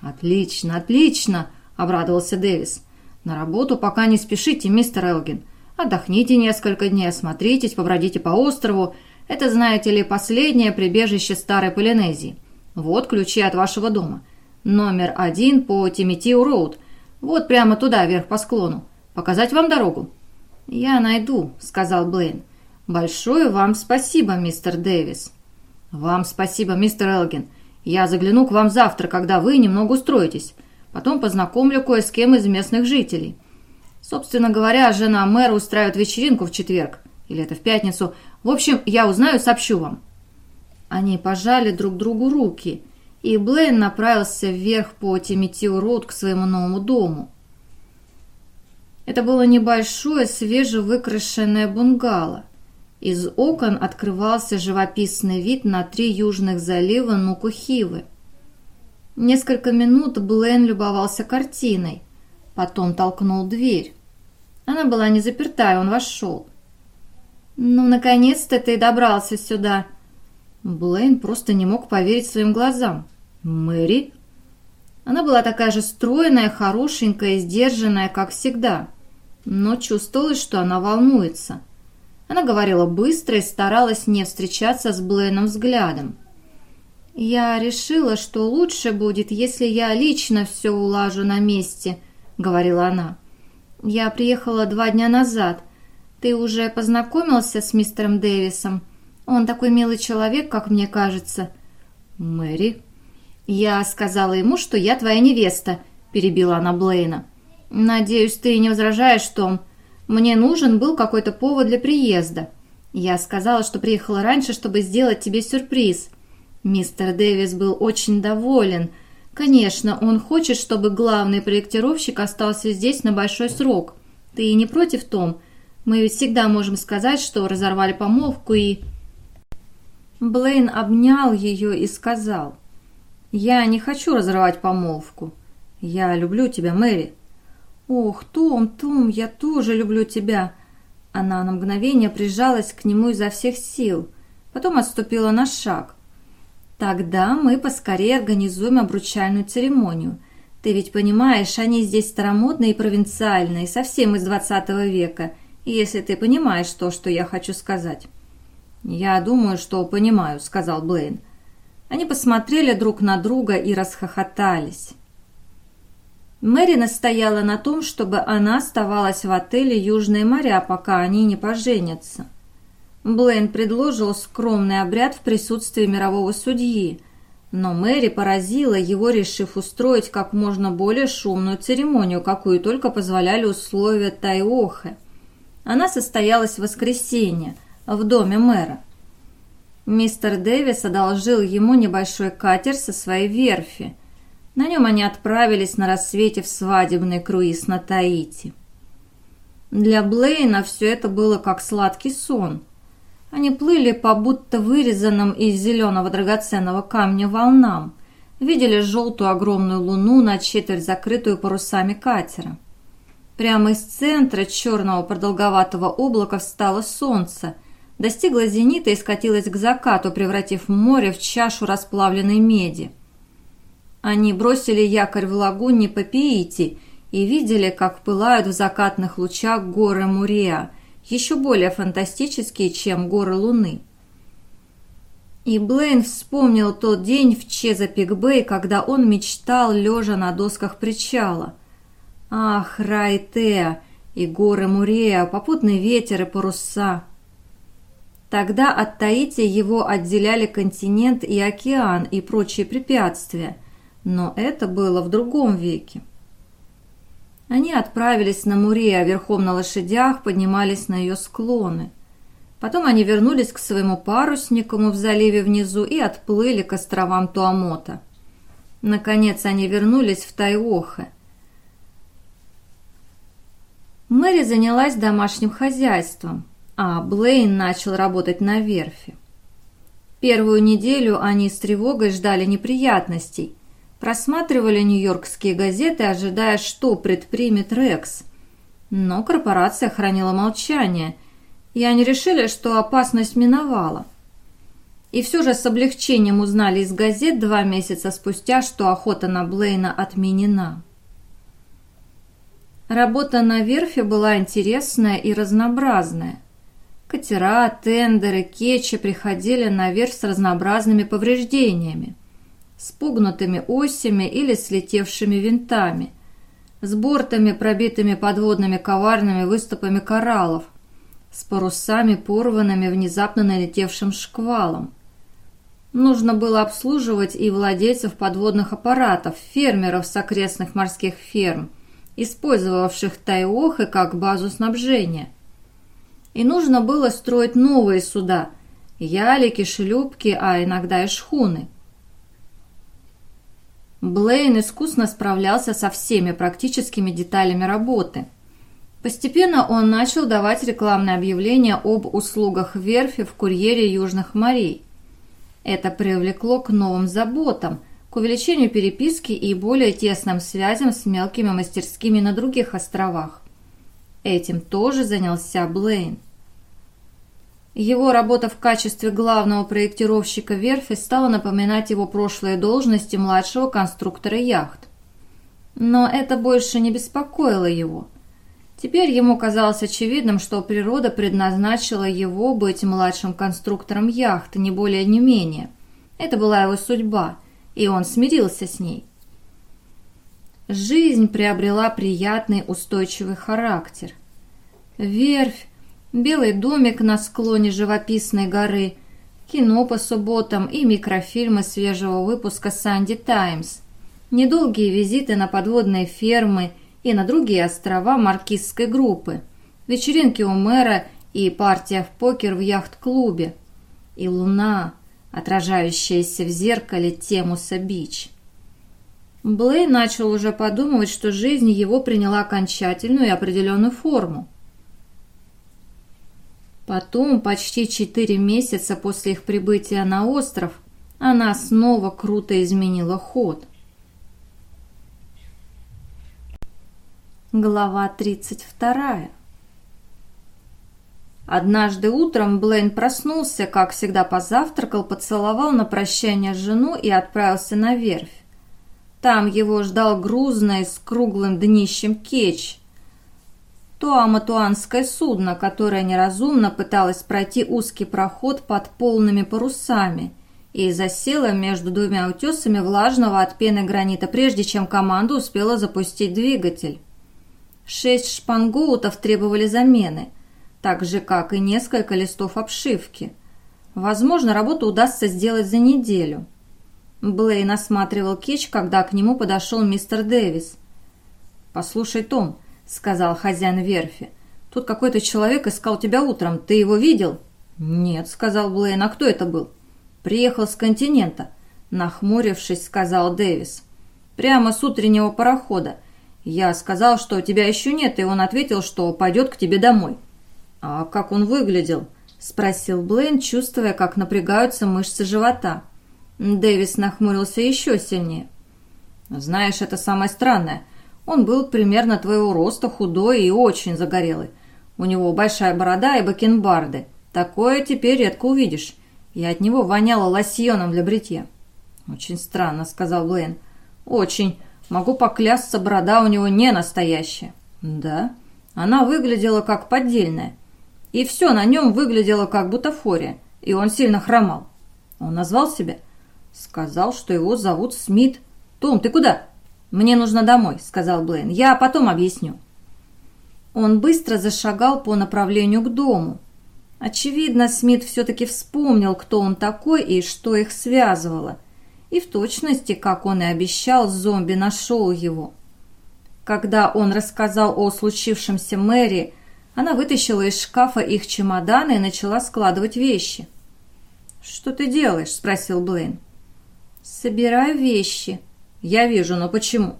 «Отлично, отлично», — обрадовался Дэвис. На работу пока не спешите, мистер Элгин. Отдохните несколько дней, осмотритесь, побродите по острову. Это, знаете ли, последнее прибежище старой Полинезии. Вот ключи от вашего дома. Номер один по Тимитиу-Роуд. Вот прямо туда, вверх по склону. Показать вам дорогу?» «Я найду», — сказал Блейн. «Большое вам спасибо, мистер Дэвис». «Вам спасибо, мистер Элгин. Я загляну к вам завтра, когда вы немного устроитесь. Потом познакомлю кое с кем из местных жителей. Собственно говоря, жена мэра устраивает вечеринку в четверг. Или это в пятницу. В общем, я узнаю сообщу вам». Они пожали друг другу руки, и Блейн направился вверх по Тиметил-Роуд к своему новому дому. Это было небольшое, свежевыкрашенное бунгало. Из окон открывался живописный вид на три южных залива Нукухивы. Несколько минут Блейн любовался картиной, потом толкнул дверь. Она была не заперта, и он вошел. «Ну, наконец-то ты добрался сюда!» Блейн просто не мог поверить своим глазам. «Мэри?» Она была такая же стройная, хорошенькая и сдержанная, как всегда, но чувствовалось, что она волнуется. Она говорила быстро и старалась не встречаться с Блейном взглядом. «Я решила, что лучше будет, если я лично все улажу на месте», — говорила она. «Я приехала два дня назад. Ты уже познакомился с мистером Дэвисом? Он такой милый человек, как мне кажется». «Мэри?» «Я сказала ему, что я твоя невеста», — перебила она Блейна. «Надеюсь, ты не возражаешь, Том. Мне нужен был какой-то повод для приезда. Я сказала, что приехала раньше, чтобы сделать тебе сюрприз». Мистер Дэвис был очень доволен. Конечно, он хочет, чтобы главный проектировщик остался здесь на большой срок. Ты не против, Том? Мы ведь всегда можем сказать, что разорвали помолвку и...» Блейн обнял ее и сказал, «Я не хочу разрывать помолвку. Я люблю тебя, Мэри». «Ох, Том, Том, я тоже люблю тебя». Она на мгновение прижалась к нему изо всех сил, потом отступила на шаг. «Тогда мы поскорее организуем обручальную церемонию. Ты ведь понимаешь, они здесь старомодные и провинциальные, совсем из двадцатого века, если ты понимаешь то, что я хочу сказать». «Я думаю, что понимаю», — сказал Блейн. Они посмотрели друг на друга и расхохотались. Мэри настояла на том, чтобы она оставалась в отеле «Южные моря», пока они не поженятся. Блейн предложил скромный обряд в присутствии мирового судьи, но Мэри поразила его, решив устроить как можно более шумную церемонию, какую только позволяли условия Тайохе. Она состоялась в воскресенье – в доме мэра. Мистер Дэвис одолжил ему небольшой катер со своей верфи. На нем они отправились на рассвете в свадебный круиз на Таити. Для Блейна все это было как сладкий сон. Они плыли по будто вырезанным из зеленого драгоценного камня волнам, видели желтую огромную луну на четверть закрытую парусами катера. Прямо из центра черного продолговатого облака встало солнце – достигла зенита и скатилась к закату, превратив море в чашу расплавленной меди. Они бросили якорь в лагуне Папиити и видели, как пылают в закатных лучах горы Мурия, еще более фантастические, чем горы Луны. И Блейн вспомнил тот день в Чезапик-Бэй, когда он мечтал, лежа на досках причала. Ах, Райтеа и горы Мурия, попутный ветер и паруса — Тогда от Таити его отделяли континент и океан и прочие препятствия, но это было в другом веке. Они отправились на Мурия верхом на лошадях, поднимались на ее склоны. Потом они вернулись к своему паруснику в заливе внизу и отплыли к островам Туамота. Наконец они вернулись в Тайохе. Мэри занялась домашним хозяйством а Блейн начал работать на верфи. Первую неделю они с тревогой ждали неприятностей, просматривали нью-йоркские газеты, ожидая, что предпримет Рекс. Но корпорация хранила молчание, и они решили, что опасность миновала. И все же с облегчением узнали из газет два месяца спустя, что охота на Блейна отменена. Работа на верфи была интересная и разнообразная. Катера, тендеры, кетчи приходили наверх с разнообразными повреждениями, с пугнутыми осями или слетевшими винтами, с бортами, пробитыми подводными коварными выступами кораллов, с парусами, порванными внезапно налетевшим шквалом. Нужно было обслуживать и владельцев подводных аппаратов, фермеров с окрестных морских ферм, использовавших Тайохы как базу снабжения. И нужно было строить новые суда – ялики, шлюпки, а иногда и шхуны. Блейн искусно справлялся со всеми практическими деталями работы. Постепенно он начал давать рекламные объявления об услугах верфи в курьере Южных морей. Это привлекло к новым заботам, к увеличению переписки и более тесным связям с мелкими мастерскими на других островах. Этим тоже занялся Блейн. Его работа в качестве главного проектировщика верфи стала напоминать его прошлые должности младшего конструктора яхт. Но это больше не беспокоило его. Теперь ему казалось очевидным, что природа предназначила его быть младшим конструктором яхт, не более не менее. Это была его судьба – и он смирился с ней. Жизнь приобрела приятный устойчивый характер. Верфь, белый домик на склоне живописной горы, кино по субботам и микрофильмы свежего выпуска «Санди Таймс», недолгие визиты на подводные фермы и на другие острова маркизской группы, вечеринки у мэра и партия в покер в яхт-клубе. И луна, отражающаяся в зеркале Темуса Бич. Блей начал уже подумывать, что жизнь его приняла окончательную и определенную форму. Потом, почти четыре месяца после их прибытия на остров, она снова круто изменила ход. Глава тридцать вторая. Однажды утром Блейн проснулся, как всегда позавтракал, поцеловал на прощание жену и отправился на верфь. Там его ждал грузный с круглым днищем кетч. То аматуанское судно, которое неразумно пыталось пройти узкий проход под полными парусами и засело между двумя утесами влажного от пены гранита, прежде чем команда успела запустить двигатель. Шесть шпангоутов требовали замены – так же, как и несколько листов обшивки. Возможно, работу удастся сделать за неделю. Блейн осматривал кетч, когда к нему подошел мистер Дэвис. «Послушай, Том», — сказал хозяин верфи, — «тут какой-то человек искал тебя утром. Ты его видел?» «Нет», — сказал Блейн, — «а кто это был?» «Приехал с континента», — нахмурившись, сказал Дэвис. «Прямо с утреннего парохода. Я сказал, что тебя еще нет, и он ответил, что пойдет к тебе домой». «А как он выглядел?» – спросил Блейн, чувствуя, как напрягаются мышцы живота. Дэвис нахмурился еще сильнее. «Знаешь, это самое странное. Он был примерно твоего роста, худой и очень загорелый. У него большая борода и бакенбарды. Такое теперь редко увидишь. И от него воняло лосьоном для бритья». «Очень странно», — сказал Блейн. «Очень. Могу поклясться, борода у него не настоящая». «Да?» Она выглядела как поддельная и все на нем выглядело как бутафория, и он сильно хромал. Он назвал себя? Сказал, что его зовут Смит. «Том, ты куда?» «Мне нужно домой», — сказал Блейн. «Я потом объясню». Он быстро зашагал по направлению к дому. Очевидно, Смит все-таки вспомнил, кто он такой и что их связывало. И в точности, как он и обещал, зомби нашел его. Когда он рассказал о случившемся Мэри, она вытащила из шкафа их чемоданы и начала складывать вещи. «Что ты делаешь?» – спросил Блейн. «Собираю вещи». «Я вижу, но почему?»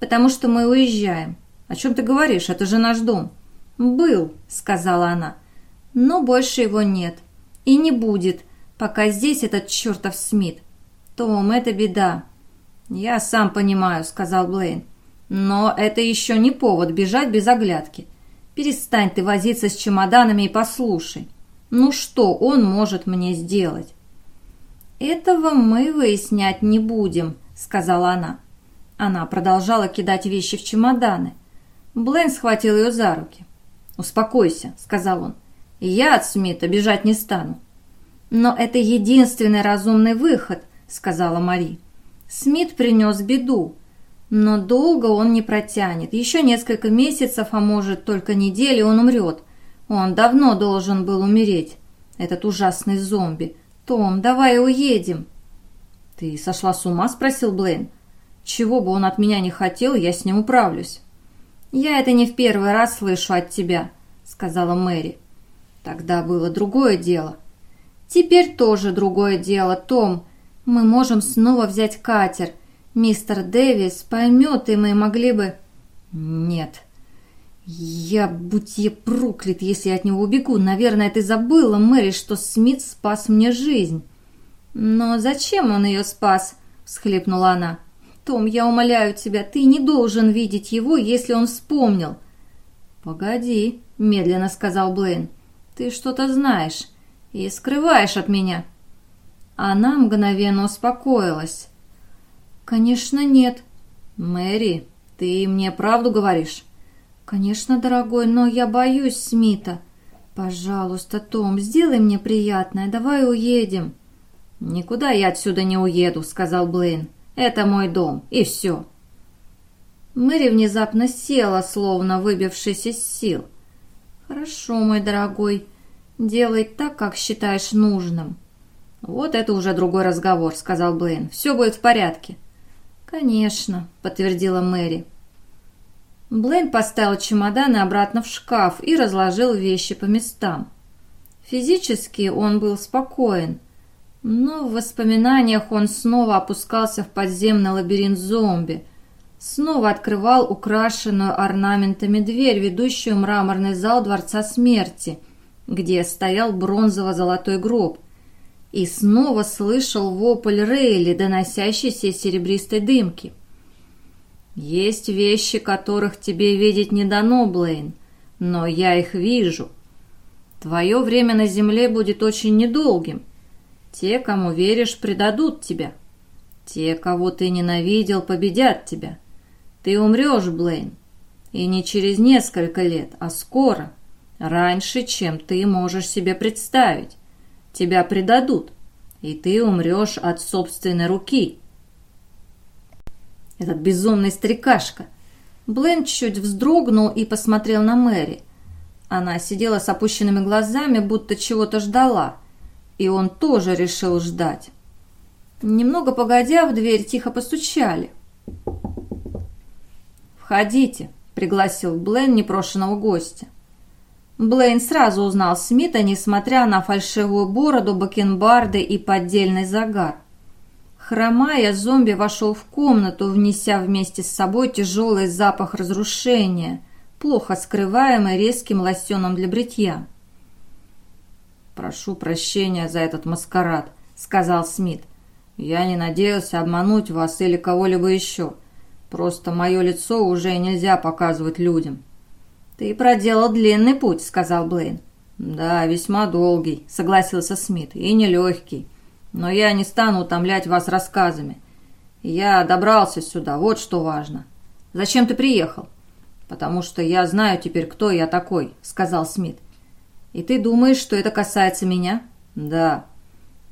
«Потому что мы уезжаем». «О чем ты говоришь? Это же наш дом». «Был», – сказала она. «Но больше его нет. И не будет, пока здесь этот чертов Смит. Том, это беда». «Я сам понимаю», – сказал Блейн. «Но это еще не повод бежать без оглядки. Перестань ты возиться с чемоданами и послушай. Ну что он может мне сделать?» «Этого мы выяснять не будем», — сказала она. Она продолжала кидать вещи в чемоданы. Блейн схватил ее за руки. «Успокойся», — сказал он. «Я от Смита бежать не стану». «Но это единственный разумный выход», — сказала Мари. «Смит принес беду. Но долго он не протянет. Еще несколько месяцев, а может только недели, он умрет. Он давно должен был умереть, этот ужасный зомби. Том, давай уедем!» «Ты сошла с ума?» – спросил Блейн. «Чего бы он от меня не хотел, я с ним управлюсь». «Я это не в первый раз слышу от тебя», – сказала Мэри. Тогда было другое дело. Теперь тоже другое дело, Том. Мы можем снова взять катер. Мистер Дэвис поймет, и мы могли бы... Нет. Я, будь я проклят, если я от него убегу. Наверное, ты забыла, Мэри, что Смит спас мне жизнь. Но зачем он ее спас? Всхлипнула она. Том, я умоляю тебя, ты не должен видеть его, если он вспомнил. Погоди, медленно сказал Блейн. Ты что-то знаешь и скрываешь от меня». Она мгновенно успокоилась. «Конечно, нет». «Мэри, ты мне правду говоришь?» «Конечно, дорогой, но я боюсь Смита. Пожалуйста, Том, сделай мне приятное, давай уедем». «Никуда я отсюда не уеду», — сказал Блейн. «Это мой дом, и все». Мэри внезапно села, словно выбившись из сил. «Хорошо, мой дорогой, делай так, как считаешь нужным». «Вот это уже другой разговор», — сказал Блейн. «Все будет в порядке». «Конечно», — подтвердила Мэри. Блейн поставил чемоданы обратно в шкаф и разложил вещи по местам. Физически он был спокоен, но в воспоминаниях он снова опускался в подземный лабиринт зомби — снова открывал украшенную орнаментами дверь, ведущую в мраморный зал Дворца Смерти, где стоял бронзово-золотой гроб, и снова слышал вопль Рейли, доносящийся из серебристой дымки. «Есть вещи, которых тебе видеть не дано, Блейн, но я их вижу. Твое время на земле будет очень недолгим. Те, кому веришь, предадут тебя. Те, кого ты ненавидел, победят тебя». Ты умрешь, Блейн. И не через несколько лет, а скоро. Раньше, чем ты можешь себе представить. Тебя предадут, и ты умрешь от собственной руки. Этот безумный старикашка. Блейн чуть вздрогнул и посмотрел на Мэри. Она сидела с опущенными глазами, будто чего-то ждала. И он тоже решил ждать. Немного погодя, в дверь тихо постучали. «Входите», — пригласил Блейн непрошенного гостя. Блейн сразу узнал Смита, несмотря на фальшивую бороду, бакенбарды и поддельный загар. Хромая, зомби вошел в комнату, внеся вместе с собой тяжелый запах разрушения, плохо скрываемый резким лосьоном для бритья. «Прошу прощения за этот маскарад», — сказал Смит. «Я не надеялся обмануть вас или кого-либо еще. Просто мое лицо уже нельзя показывать людям». «Ты проделал длинный путь», — сказал Блейн. «Да, весьма долгий», — согласился Смит, — «и нелегкий. Но я не стану утомлять вас рассказами. Я добрался сюда, вот что важно. Зачем ты приехал?» «Потому что я знаю теперь, кто я такой», — сказал Смит. «И ты думаешь, что это касается меня?» «Да».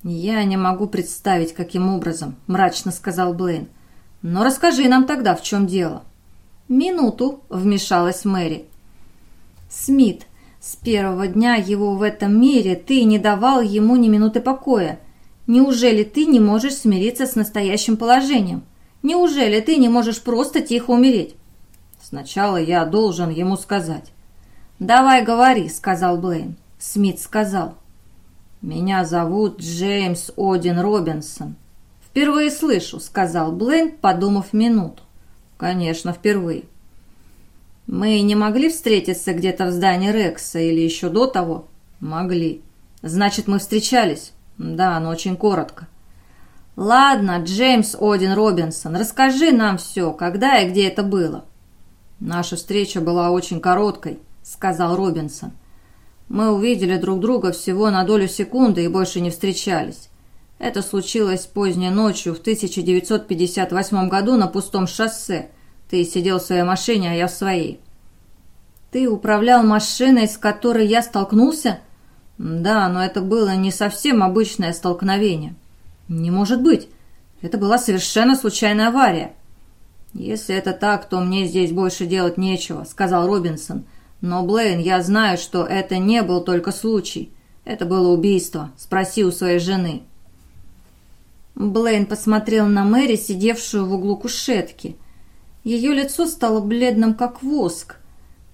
«Я не могу представить, каким образом», — мрачно сказал Блейн. Но расскажи нам тогда, в чем дело». «Минуту», — вмешалась Мэри. «Смит, с первого дня его в этом мире ты не давал ему ни минуты покоя. Неужели ты не можешь смириться с настоящим положением? Неужели ты не можешь просто тихо умереть?» «Сначала я должен ему сказать». «Давай говори», — сказал Блейн. Смит сказал. «Меня зовут Джеймс Один Робинсон. «Впервые слышу», — сказал Блейн, подумав минуту. «Конечно, впервые». «Мы не могли встретиться где-то в здании Рекса или еще до того?» «Могли». «Значит, мы встречались?» «Да, но очень коротко». «Ладно, Джеймс Один Робинсон, расскажи нам все, когда и где это было». «Наша встреча была очень короткой», — сказал Робинсон. «Мы увидели друг друга всего на долю секунды и больше не встречались. Это случилось поздней ночью в 1958 году на пустом шоссе. Ты сидел в своей машине, а я в своей. Ты управлял машиной, с которой я столкнулся? Да, но это было не совсем обычное столкновение. Не может быть. Это была совершенно случайная авария. Если это так, то мне здесь больше делать нечего, сказал Робинсон. Но, Блейн, я знаю, что это не был только случай. Это было убийство. Спроси у своей жены». Блейн посмотрел на Мэри, сидевшую в углу кушетки. Ее лицо стало бледным, как воск.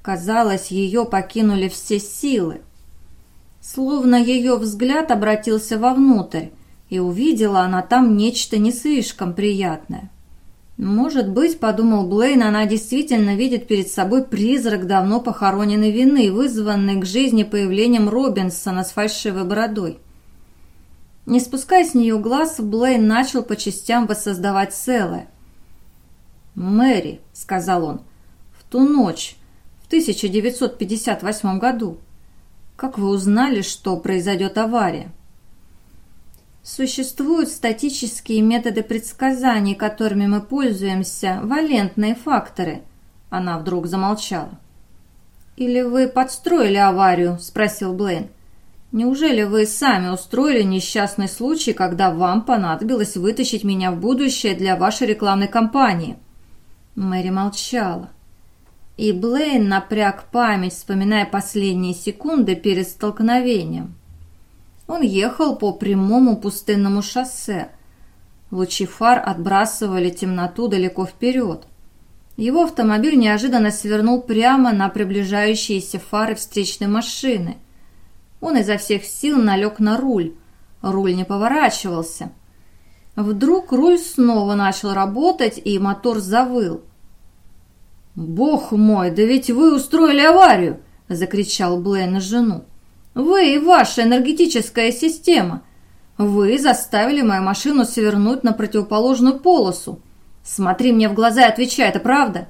Казалось, ее покинули все силы. Словно ее взгляд обратился вовнутрь, и увидела она там нечто не слишком приятное. Может быть, подумал Блейн, она действительно видит перед собой призрак давно похороненной вины, вызванный к жизни появлением Робинсона с фальшивой бородой. Не спуская с нее глаз, Блейн начал по частям воссоздавать целое. «Мэри», — сказал он, — «в ту ночь, в 1958 году, как вы узнали, что произойдет авария?» Существуют статические методы предсказаний, которыми мы пользуемся, валентные факторы. Она вдруг замолчала. «Или вы подстроили аварию?» – спросил Блейн. «Неужели вы сами устроили несчастный случай, когда вам понадобилось вытащить меня в будущее для вашей рекламной кампании?» Мэри молчала. И Блейн напряг память, вспоминая последние секунды перед столкновением. Он ехал по прямому пустынному шоссе. Лучи фар отбрасывали темноту далеко вперед. Его автомобиль неожиданно свернул прямо на приближающиеся фары встречной машины. Он изо всех сил налег на руль. Руль не поворачивался. Вдруг руль снова начал работать, и мотор завыл. «Бог мой, да ведь вы устроили аварию!» – закричал Блейн на жену. Вы и ваша энергетическая система. Вы заставили мою машину свернуть на противоположную полосу. Смотри мне в глаза и отвечай, это правда?»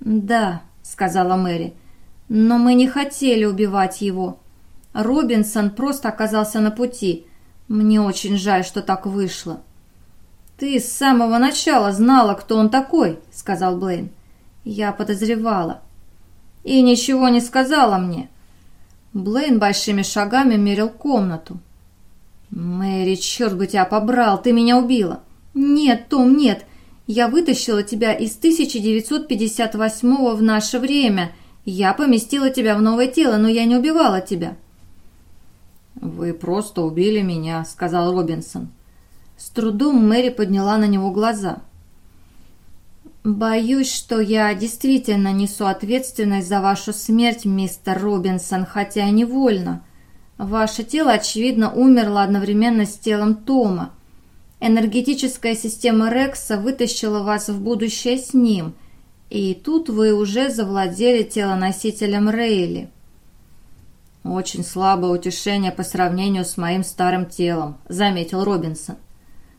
«Да», — сказала Мэри, — «но мы не хотели убивать его. Робинсон просто оказался на пути. Мне очень жаль, что так вышло». «Ты с самого начала знала, кто он такой», — сказал Блейн. «Я подозревала». «И ничего не сказала мне». Блейн большими шагами мерил комнату. «Мэри, черт бы тебя побрал, ты меня убила!» «Нет, Том, нет! Я вытащила тебя из 1958 в наше время. Я поместила тебя в новое тело, но я не убивала тебя». «Вы просто убили меня», — сказал Робинсон. С трудом Мэри подняла на него глаза. «Боюсь, что я действительно несу ответственность за вашу смерть, мистер Робинсон, хотя и невольно. Ваше тело, очевидно, умерло одновременно с телом Тома. Энергетическая система Рекса вытащила вас в будущее с ним, и тут вы уже завладели телоносителем Рейли». «Очень слабое утешение по сравнению с моим старым телом», — заметил Робинсон.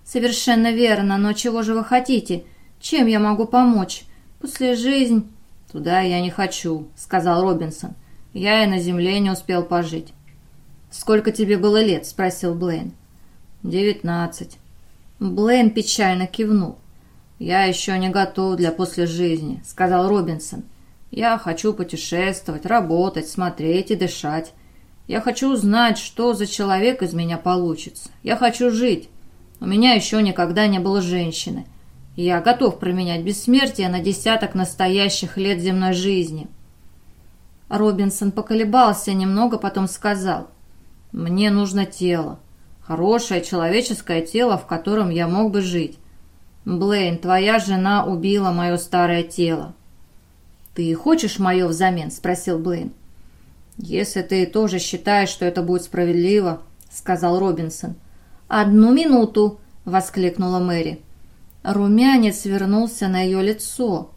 «Совершенно верно, но чего же вы хотите?» Чем я могу помочь? После жизни...» «Туда я не хочу», — сказал Робинсон. «Я и на земле не успел пожить». «Сколько тебе было лет?» — спросил Блейн. «Девятнадцать». Блейн печально кивнул. «Я еще не готов для после жизни», — сказал Робинсон. «Я хочу путешествовать, работать, смотреть и дышать. Я хочу узнать, что за человек из меня получится. Я хочу жить. У меня еще никогда не было женщины. Я готов променять бессмертие на десяток настоящих лет земной жизни. Робинсон поколебался немного, потом сказал. Мне нужно тело. Хорошее человеческое тело, в котором я мог бы жить. Блейн, твоя жена убила мое старое тело. «Ты хочешь мое взамен?» – спросил Блейн. «Если ты тоже считаешь, что это будет справедливо», – сказал Робинсон. «Одну минуту!» – воскликнула Мэри. Румянец вернулся на ее лицо.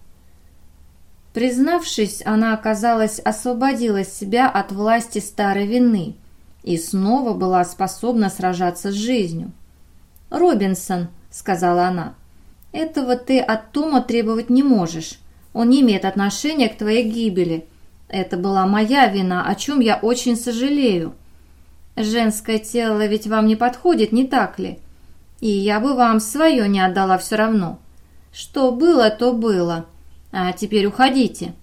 Признавшись, она, оказалось, освободила себя от власти старой вины и снова была способна сражаться с жизнью. «Робинсон», — сказала она, — «этого ты от Тома требовать не можешь. Он не имеет отношения к твоей гибели. Это была моя вина, о чем я очень сожалею. Женское тело ведь вам не подходит, не так ли?» И я бы вам свое не отдала все равно. Что было, то было. А теперь уходите».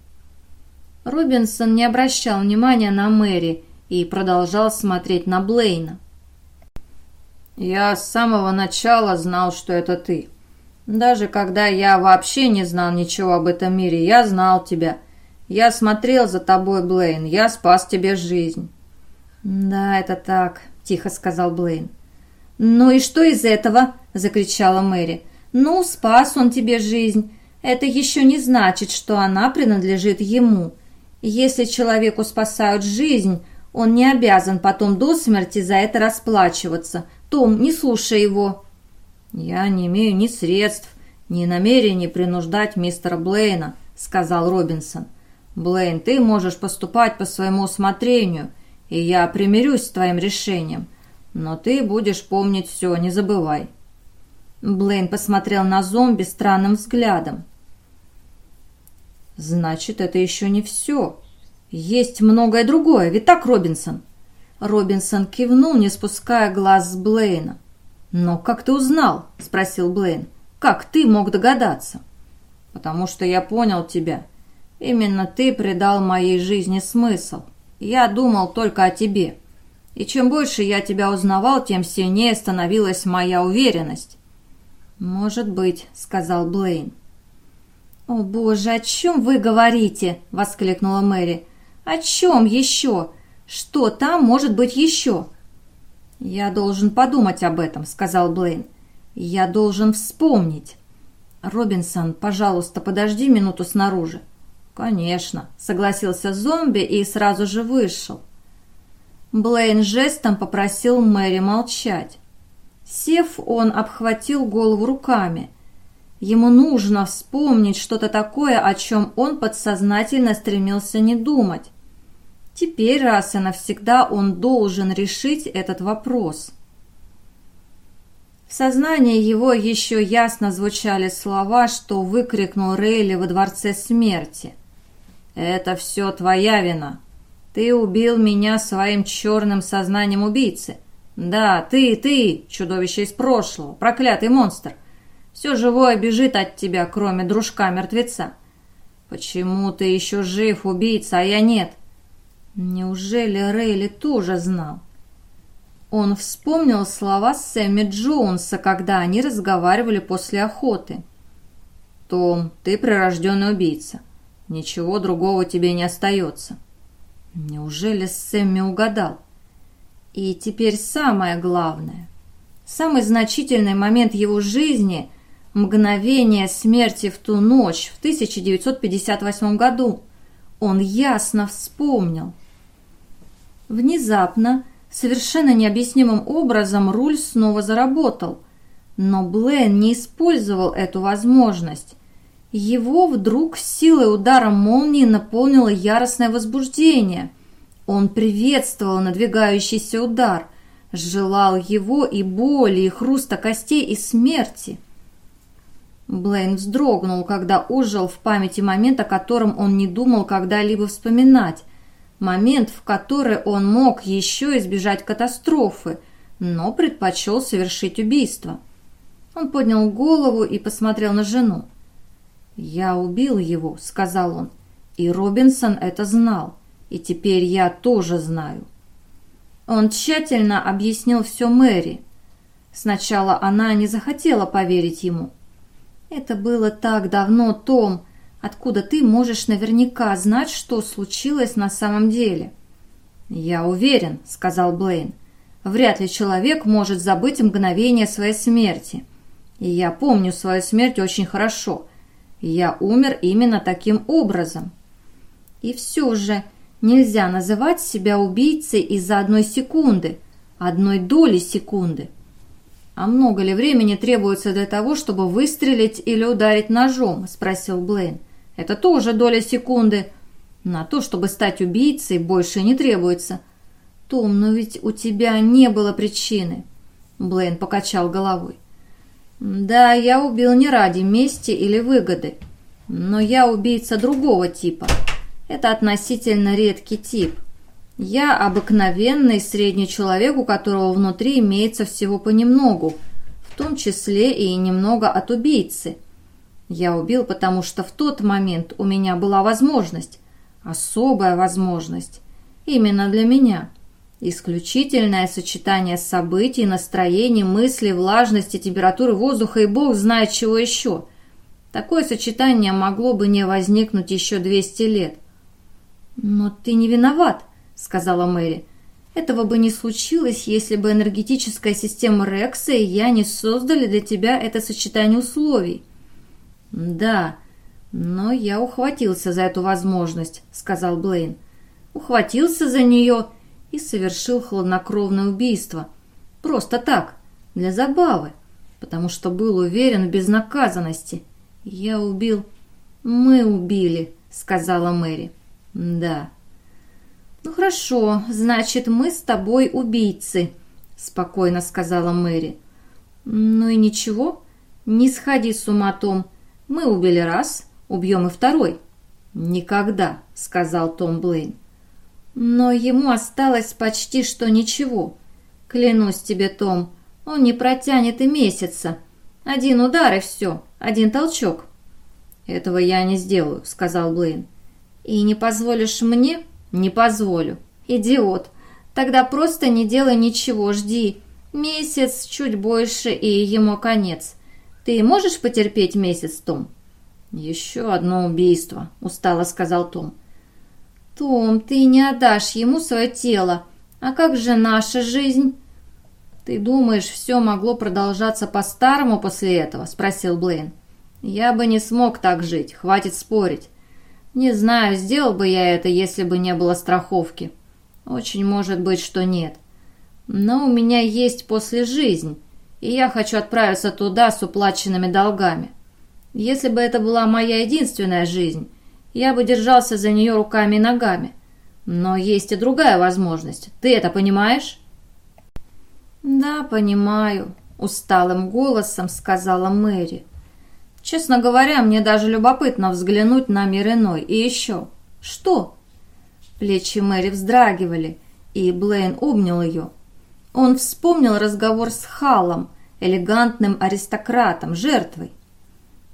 Робинсон не обращал внимания на Мэри и продолжал смотреть на Блейна. «Я с самого начала знал, что это ты. Даже когда я вообще не знал ничего об этом мире, я знал тебя. Я смотрел за тобой, Блейн, я спас тебе жизнь». «Да, это так», — тихо сказал Блейн. «Ну и что из этого?» — закричала Мэри. «Ну, спас он тебе жизнь. Это еще не значит, что она принадлежит ему. Если человеку спасают жизнь, он не обязан потом до смерти за это расплачиваться. Том, не слушай его». «Я не имею ни средств, ни намерений принуждать мистера Блейна», — сказал Робинсон. «Блейн, ты можешь поступать по своему усмотрению, и я примирюсь с твоим решением. Но ты будешь помнить все, не забывай». Блейн посмотрел на зомби странным взглядом. «Значит, это еще не все. Есть многое другое, ведь так, Робинсон?» Робинсон кивнул, не спуская глаз с Блейна. «Но как ты узнал?» – спросил Блейн. «Как ты мог догадаться?» «Потому что я понял тебя. Именно ты придал моей жизни смысл. Я думал только о тебе. И чем больше я тебя узнавал, тем сильнее становилась моя уверенность». «Может быть», — сказал Блейн. «О, боже, о чем вы говорите?» — воскликнула Мэри. «О чем еще? Что там может быть еще?» «Я должен подумать об этом», — сказал Блейн. «Я должен вспомнить». «Робинсон, пожалуйста, подожди минуту снаружи». «Конечно», — согласился зомби и сразу же вышел. Блейн жестом попросил Мэри молчать. Сев, он обхватил голову руками. Ему нужно вспомнить что-то такое, о чем он подсознательно стремился не думать. Теперь раз и навсегда он должен решить этот вопрос. В сознании его еще ясно звучали слова, что выкрикнул Рейли во Дворце Смерти. «Это все твоя вина. Ты убил меня своим черным сознанием убийцы. Да, ты, ты, чудовище из прошлого, проклятый монстр. Все живое бежит от тебя, кроме дружка-мертвеца. Почему ты еще жив, убийца, а я нет?» Неужели Рейли тоже знал? Он вспомнил слова Сэмми Джонса, когда они разговаривали после охоты. «Том, ты прирожденный убийца. Ничего другого тебе не остается». Неужели Сэмми угадал? И теперь самое главное. Самый значительный момент его жизни – мгновение смерти в ту ночь в 1958 году. Он ясно вспомнил – Внезапно, совершенно необъяснимым образом, руль снова заработал. Но Блен не использовал эту возможность. Его вдруг силой удара молнии наполнило яростное возбуждение. Он приветствовал надвигающийся удар, желал его и боли, и хруста костей, и смерти. Блейн вздрогнул, когда ужил в памяти момент, о котором он не думал когда-либо вспоминать, Момент, в который он мог еще избежать катастрофы, но предпочел совершить убийство. Он поднял голову и посмотрел на жену. «Я убил его», — сказал он, — «и Робинсон это знал, и теперь я тоже знаю». Он тщательно объяснил все Мэри. Сначала она не захотела поверить ему. «Это было так давно, Том», откуда ты можешь наверняка знать, что случилось на самом деле». «Я уверен», — сказал Блейн. «Вряд ли человек может забыть мгновение своей смерти. И я помню свою смерть очень хорошо. Я умер именно таким образом». «И все же нельзя называть себя убийцей из-за одной секунды, одной доли секунды». «А много ли времени требуется для того, чтобы выстрелить или ударить ножом?» – спросил Блейн. Это тоже доля секунды. На то, чтобы стать убийцей, больше не требуется. Том, но ведь у тебя не было причины. Блейн покачал головой. Да, я убил не ради мести или выгоды. Но я убийца другого типа. Это относительно редкий тип. Я обыкновенный средний человек, у которого внутри имеется всего понемногу, в том числе и немного от убийцы. Я убил, потому что в тот момент у меня была возможность, особая возможность, именно для меня. Исключительное сочетание событий, настроений, мыслей, влажности, температуры воздуха и бог знает чего еще. Такое сочетание могло бы не возникнуть еще 200 лет. «Но ты не виноват», — сказала Мэри. «Этого бы не случилось, если бы энергетическая система Рекса и я не создали для тебя это сочетание условий». «Да, но я ухватился за эту возможность», — сказал Блейн. «Ухватился за нее и совершил хладнокровное убийство. Просто так, для забавы, потому что был уверен в безнаказанности. Я убил... Мы убили», — сказала Мэри. «Да». «Ну хорошо, значит, мы с тобой убийцы», — спокойно сказала Мэри. «Ну и ничего, не сходи с ума, Том. Мы убили раз, убьем и второй». «Никогда», — сказал Том Блейн. «Но ему осталось почти что ничего. Клянусь тебе, Том, он не протянет и месяца. Один удар и все, один толчок». «Этого я не сделаю», — сказал Блейн. «И не позволишь мне?» «Не позволю». «Идиот. Тогда просто не делай ничего, жди. Месяц, чуть больше, и ему конец. Ты можешь потерпеть месяц, Том?» «Еще одно убийство», — устало сказал Том. «Том, ты не отдашь ему свое тело. А как же наша жизнь?» «Ты думаешь, все могло продолжаться по-старому после этого?» — спросил Блейн. «Я бы не смог так жить, хватит спорить. Не знаю, сделал бы я это, если бы не было страховки. Очень может быть, что нет. Но у меня есть после жизнь, и я хочу отправиться туда с уплаченными долгами. Если бы это была моя единственная жизнь, я бы держался за нее руками и ногами. Но есть и другая возможность. Ты это понимаешь? «Да, понимаю», — усталым голосом сказала Мэри. Честно говоря, мне даже любопытно взглянуть на мир иной. И еще. Что? Плечи Мэри вздрагивали, и Блейн обнял ее. Он вспомнил разговор с Халом, элегантным аристократом, жертвой.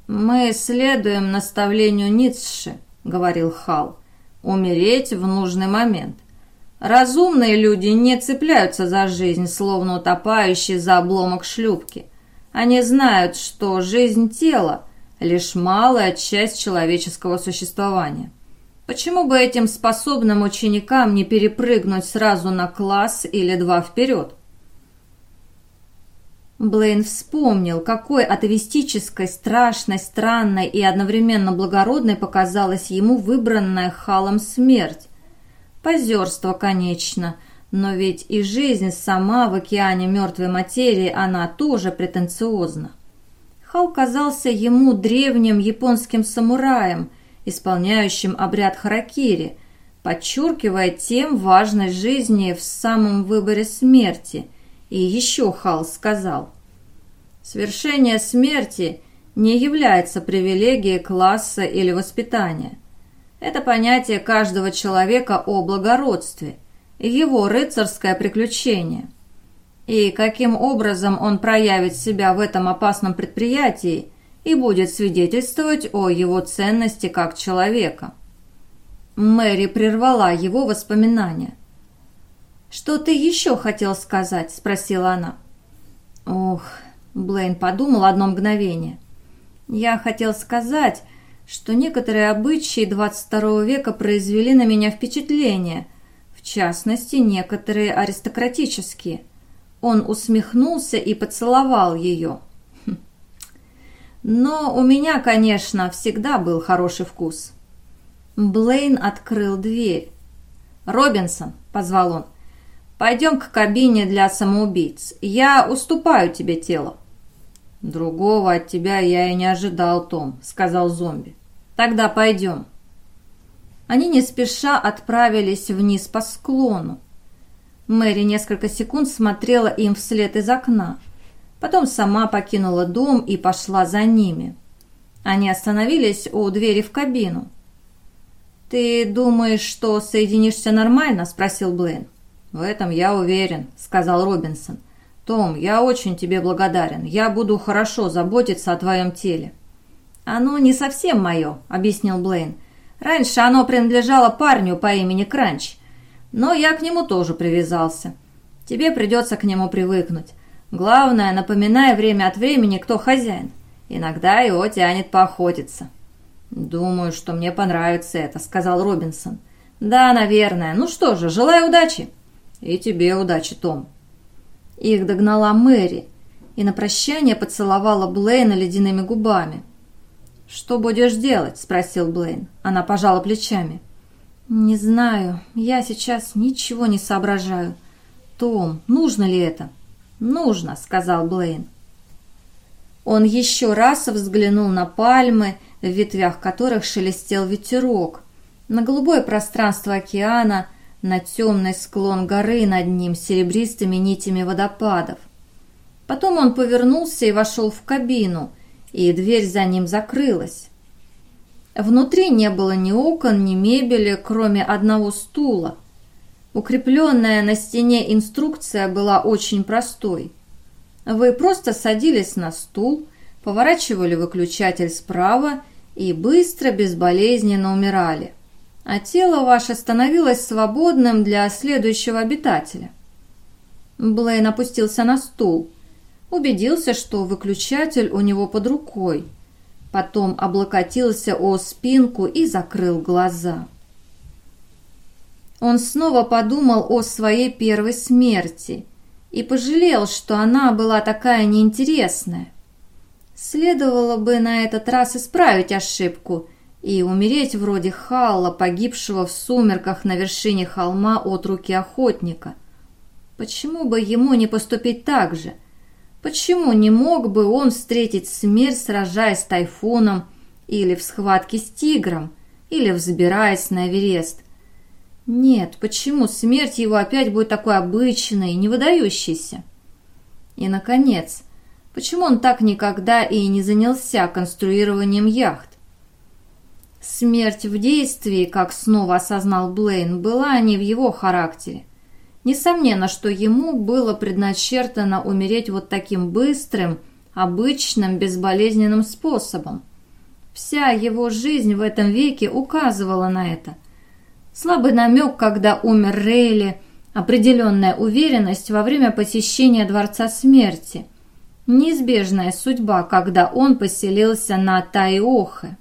«Мы следуем наставлению Ницше», — говорил Хал, — «умереть в нужный момент. Разумные люди не цепляются за жизнь, словно утопающие за обломок шлюпки. Они знают, что жизнь тела – лишь малая часть человеческого существования. Почему бы этим способным ученикам не перепрыгнуть сразу на класс или два вперед? Блейн вспомнил, какой атовистической, страшной, странной и одновременно благородной показалась ему выбранная Халом смерть. Позерство, конечно – но ведь и жизнь сама в океане мертвой материи, она тоже претенциозна. Хал казался ему древним японским самураем, исполняющим обряд харакири, подчеркивая тем важность жизни в самом выборе смерти. И еще Хал сказал, «Свершение смерти не является привилегией класса или воспитания. Это понятие каждого человека о благородстве – его рыцарское приключение. И каким образом он проявит себя в этом опасном предприятии и будет свидетельствовать о его ценности как человека. Мэри прервала его воспоминания. «Что ты еще хотел сказать?» – спросила она. «Ох», – Блейн подумал одно мгновение. «Я хотел сказать, что некоторые обычаи 22 века произвели на меня впечатление – в частности, некоторые аристократические. Он усмехнулся и поцеловал ее. Хм. Но у меня, конечно, всегда был хороший вкус. Блейн открыл дверь. «Робинсон», — позвал он, — «пойдем к кабине для самоубийц. Я уступаю тебе тело». «Другого от тебя я и не ожидал, Том», — сказал зомби. «Тогда пойдем». Они не спеша отправились вниз по склону. Мэри несколько секунд смотрела им вслед из окна. Потом сама покинула дом и пошла за ними. Они остановились у двери в кабину. «Ты думаешь, что соединишься нормально?» – спросил Блейн. «В этом я уверен», – сказал Робинсон. «Том, я очень тебе благодарен. Я буду хорошо заботиться о твоем теле». «Оно не совсем мое», – объяснил Блейн. Раньше оно принадлежало парню по имени Кранч, но я к нему тоже привязался. Тебе придется к нему привыкнуть. Главное, напоминай время от времени, кто хозяин. Иногда его тянет поохотиться». «Думаю, что мне понравится это», — сказал Робинсон. «Да, наверное. Ну что же, желаю удачи!» «И тебе удачи, Том!» Их догнала Мэри и на прощание поцеловала Блейна ледяными губами. «Что будешь делать?» – спросил Блейн. Она пожала плечами. «Не знаю. Я сейчас ничего не соображаю. Том, нужно ли это?» «Нужно», – сказал Блейн. Он еще раз взглянул на пальмы, в ветвях которых шелестел ветерок, на голубое пространство океана, на темный склон горы над ним серебристыми нитями водопадов. Потом он повернулся и вошел в кабину, и дверь за ним закрылась. Внутри не было ни окон, ни мебели, кроме одного стула. Укрепленная на стене инструкция была очень простой. Вы просто садились на стул, поворачивали выключатель справа и быстро, безболезненно умирали. А тело ваше становилось свободным для следующего обитателя. Блейн опустился на стул, убедился, что выключатель у него под рукой – Потом облокотился о спинку и закрыл глаза. Он снова подумал о своей первой смерти и пожалел, что она была такая неинтересная. Следовало бы на этот раз исправить ошибку и умереть вроде Халла, погибшего в сумерках на вершине холма от руки охотника. Почему бы ему не поступить так же? Почему не мог бы он встретить смерть, сражаясь с тайфуном, или в схватке с тигром, или взбираясь на Эверест? Нет, почему смерть его опять будет такой обычной, не выдающейся? И, наконец, почему он так никогда и не занялся конструированием яхт? Смерть в действии, как снова осознал Блейн, была не в его характере. Несомненно, что ему было предначертано умереть вот таким быстрым, обычным, безболезненным способом. Вся его жизнь в этом веке указывала на это. Слабый намек, когда умер Рейли, определенная уверенность во время посещения Дворца Смерти, неизбежная судьба, когда он поселился на Тайохе.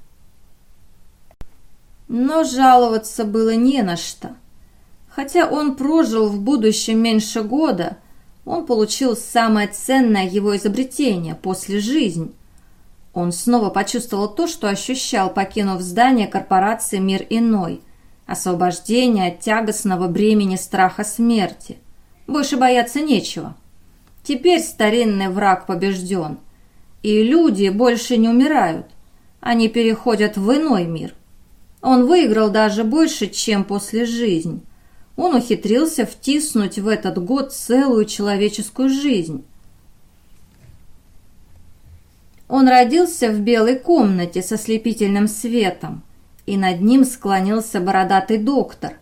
Но жаловаться было не на что. Хотя он прожил в будущем меньше года, он получил самое ценное его изобретение после жизни. Он снова почувствовал то, что ощущал, покинув здание корпорации «Мир иной» – освобождение от тягостного бремени страха смерти. Больше бояться нечего. Теперь старинный враг побежден, и люди больше не умирают. Они переходят в иной мир. Он выиграл даже больше, чем после жизни он ухитрился втиснуть в этот год целую человеческую жизнь. Он родился в белой комнате со слепительным светом, и над ним склонился бородатый доктор,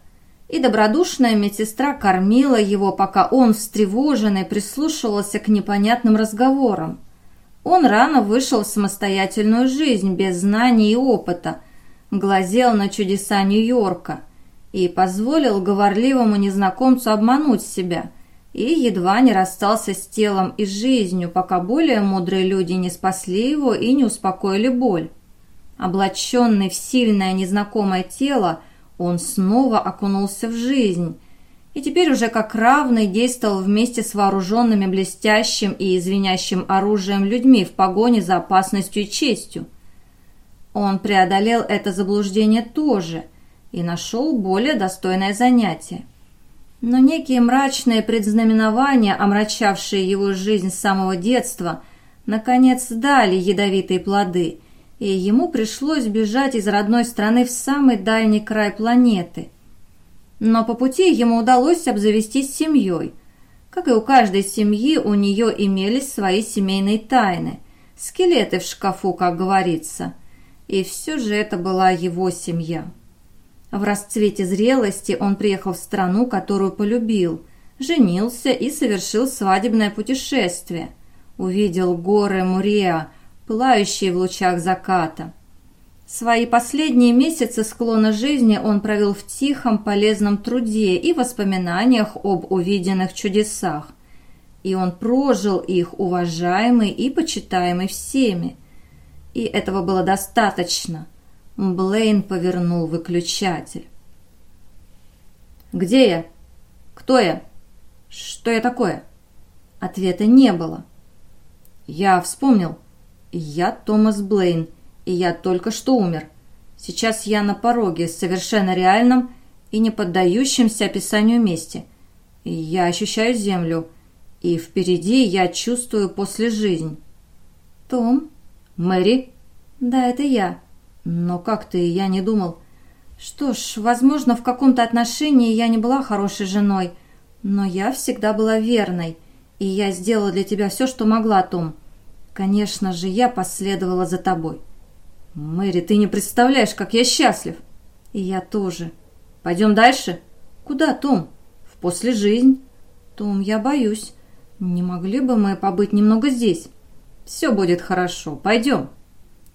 и добродушная медсестра кормила его, пока он, встревоженный, прислушивался к непонятным разговорам. Он рано вышел в самостоятельную жизнь, без знаний и опыта, глазел на чудеса Нью-Йорка – и позволил говорливому незнакомцу обмануть себя, и едва не расстался с телом и жизнью, пока более мудрые люди не спасли его и не успокоили боль. Облаченный в сильное незнакомое тело, он снова окунулся в жизнь, и теперь уже как равный действовал вместе с вооруженными блестящим и извиняющим оружием людьми в погоне за опасностью и честью. Он преодолел это заблуждение тоже – и нашел более достойное занятие. Но некие мрачные предзнаменования, омрачавшие его жизнь с самого детства, наконец дали ядовитые плоды, и ему пришлось бежать из родной страны в самый дальний край планеты. Но по пути ему удалось обзавестись семьей. Как и у каждой семьи, у нее имелись свои семейные тайны, скелеты в шкафу, как говорится. И все же это была его семья. В расцвете зрелости он приехал в страну, которую полюбил, женился и совершил свадебное путешествие. Увидел горы Муреа, пылающие в лучах заката. Свои последние месяцы склона жизни он провел в тихом, полезном труде и воспоминаниях об увиденных чудесах. И он прожил их, уважаемый и почитаемый всеми. И этого было достаточно – Блейн повернул выключатель. Где я? Кто я? Что я такое?» Ответа не было. Я вспомнил. Я Томас Блейн, и я только что умер. Сейчас я на пороге, совершенно реальном и не поддающемся описанию месте. Я ощущаю землю, и впереди я чувствую после жизнь. «Том?» «Мэри?» «Да, это я». «Но как ты? Я не думал...» «Что ж, возможно, в каком-то отношении я не была хорошей женой, но я всегда была верной, и я сделала для тебя все, что могла, Том. Конечно же, я последовала за тобой». «Мэри, ты не представляешь, как я счастлив!» «И я тоже». «Пойдем дальше?» «Куда, Том?» «В послежизнь». «Том, я боюсь. Не могли бы мы побыть немного здесь?» «Все будет хорошо. Пойдем».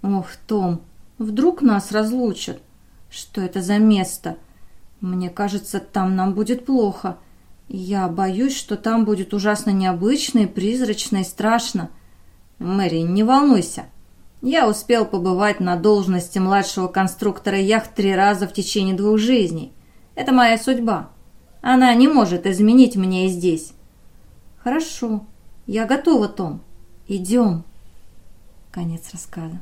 «Ох, Том, вдруг нас разлучат? Что это за место? Мне кажется, там нам будет плохо. Я боюсь, что там будет ужасно необычно и призрачно и страшно». «Мэри, не волнуйся. Я успел побывать на должности младшего конструктора яхт три раза в течение двух жизней. Это моя судьба. Она не может изменить мне и здесь. Хорошо. Я готова, Том. Идем. Конец рассказа.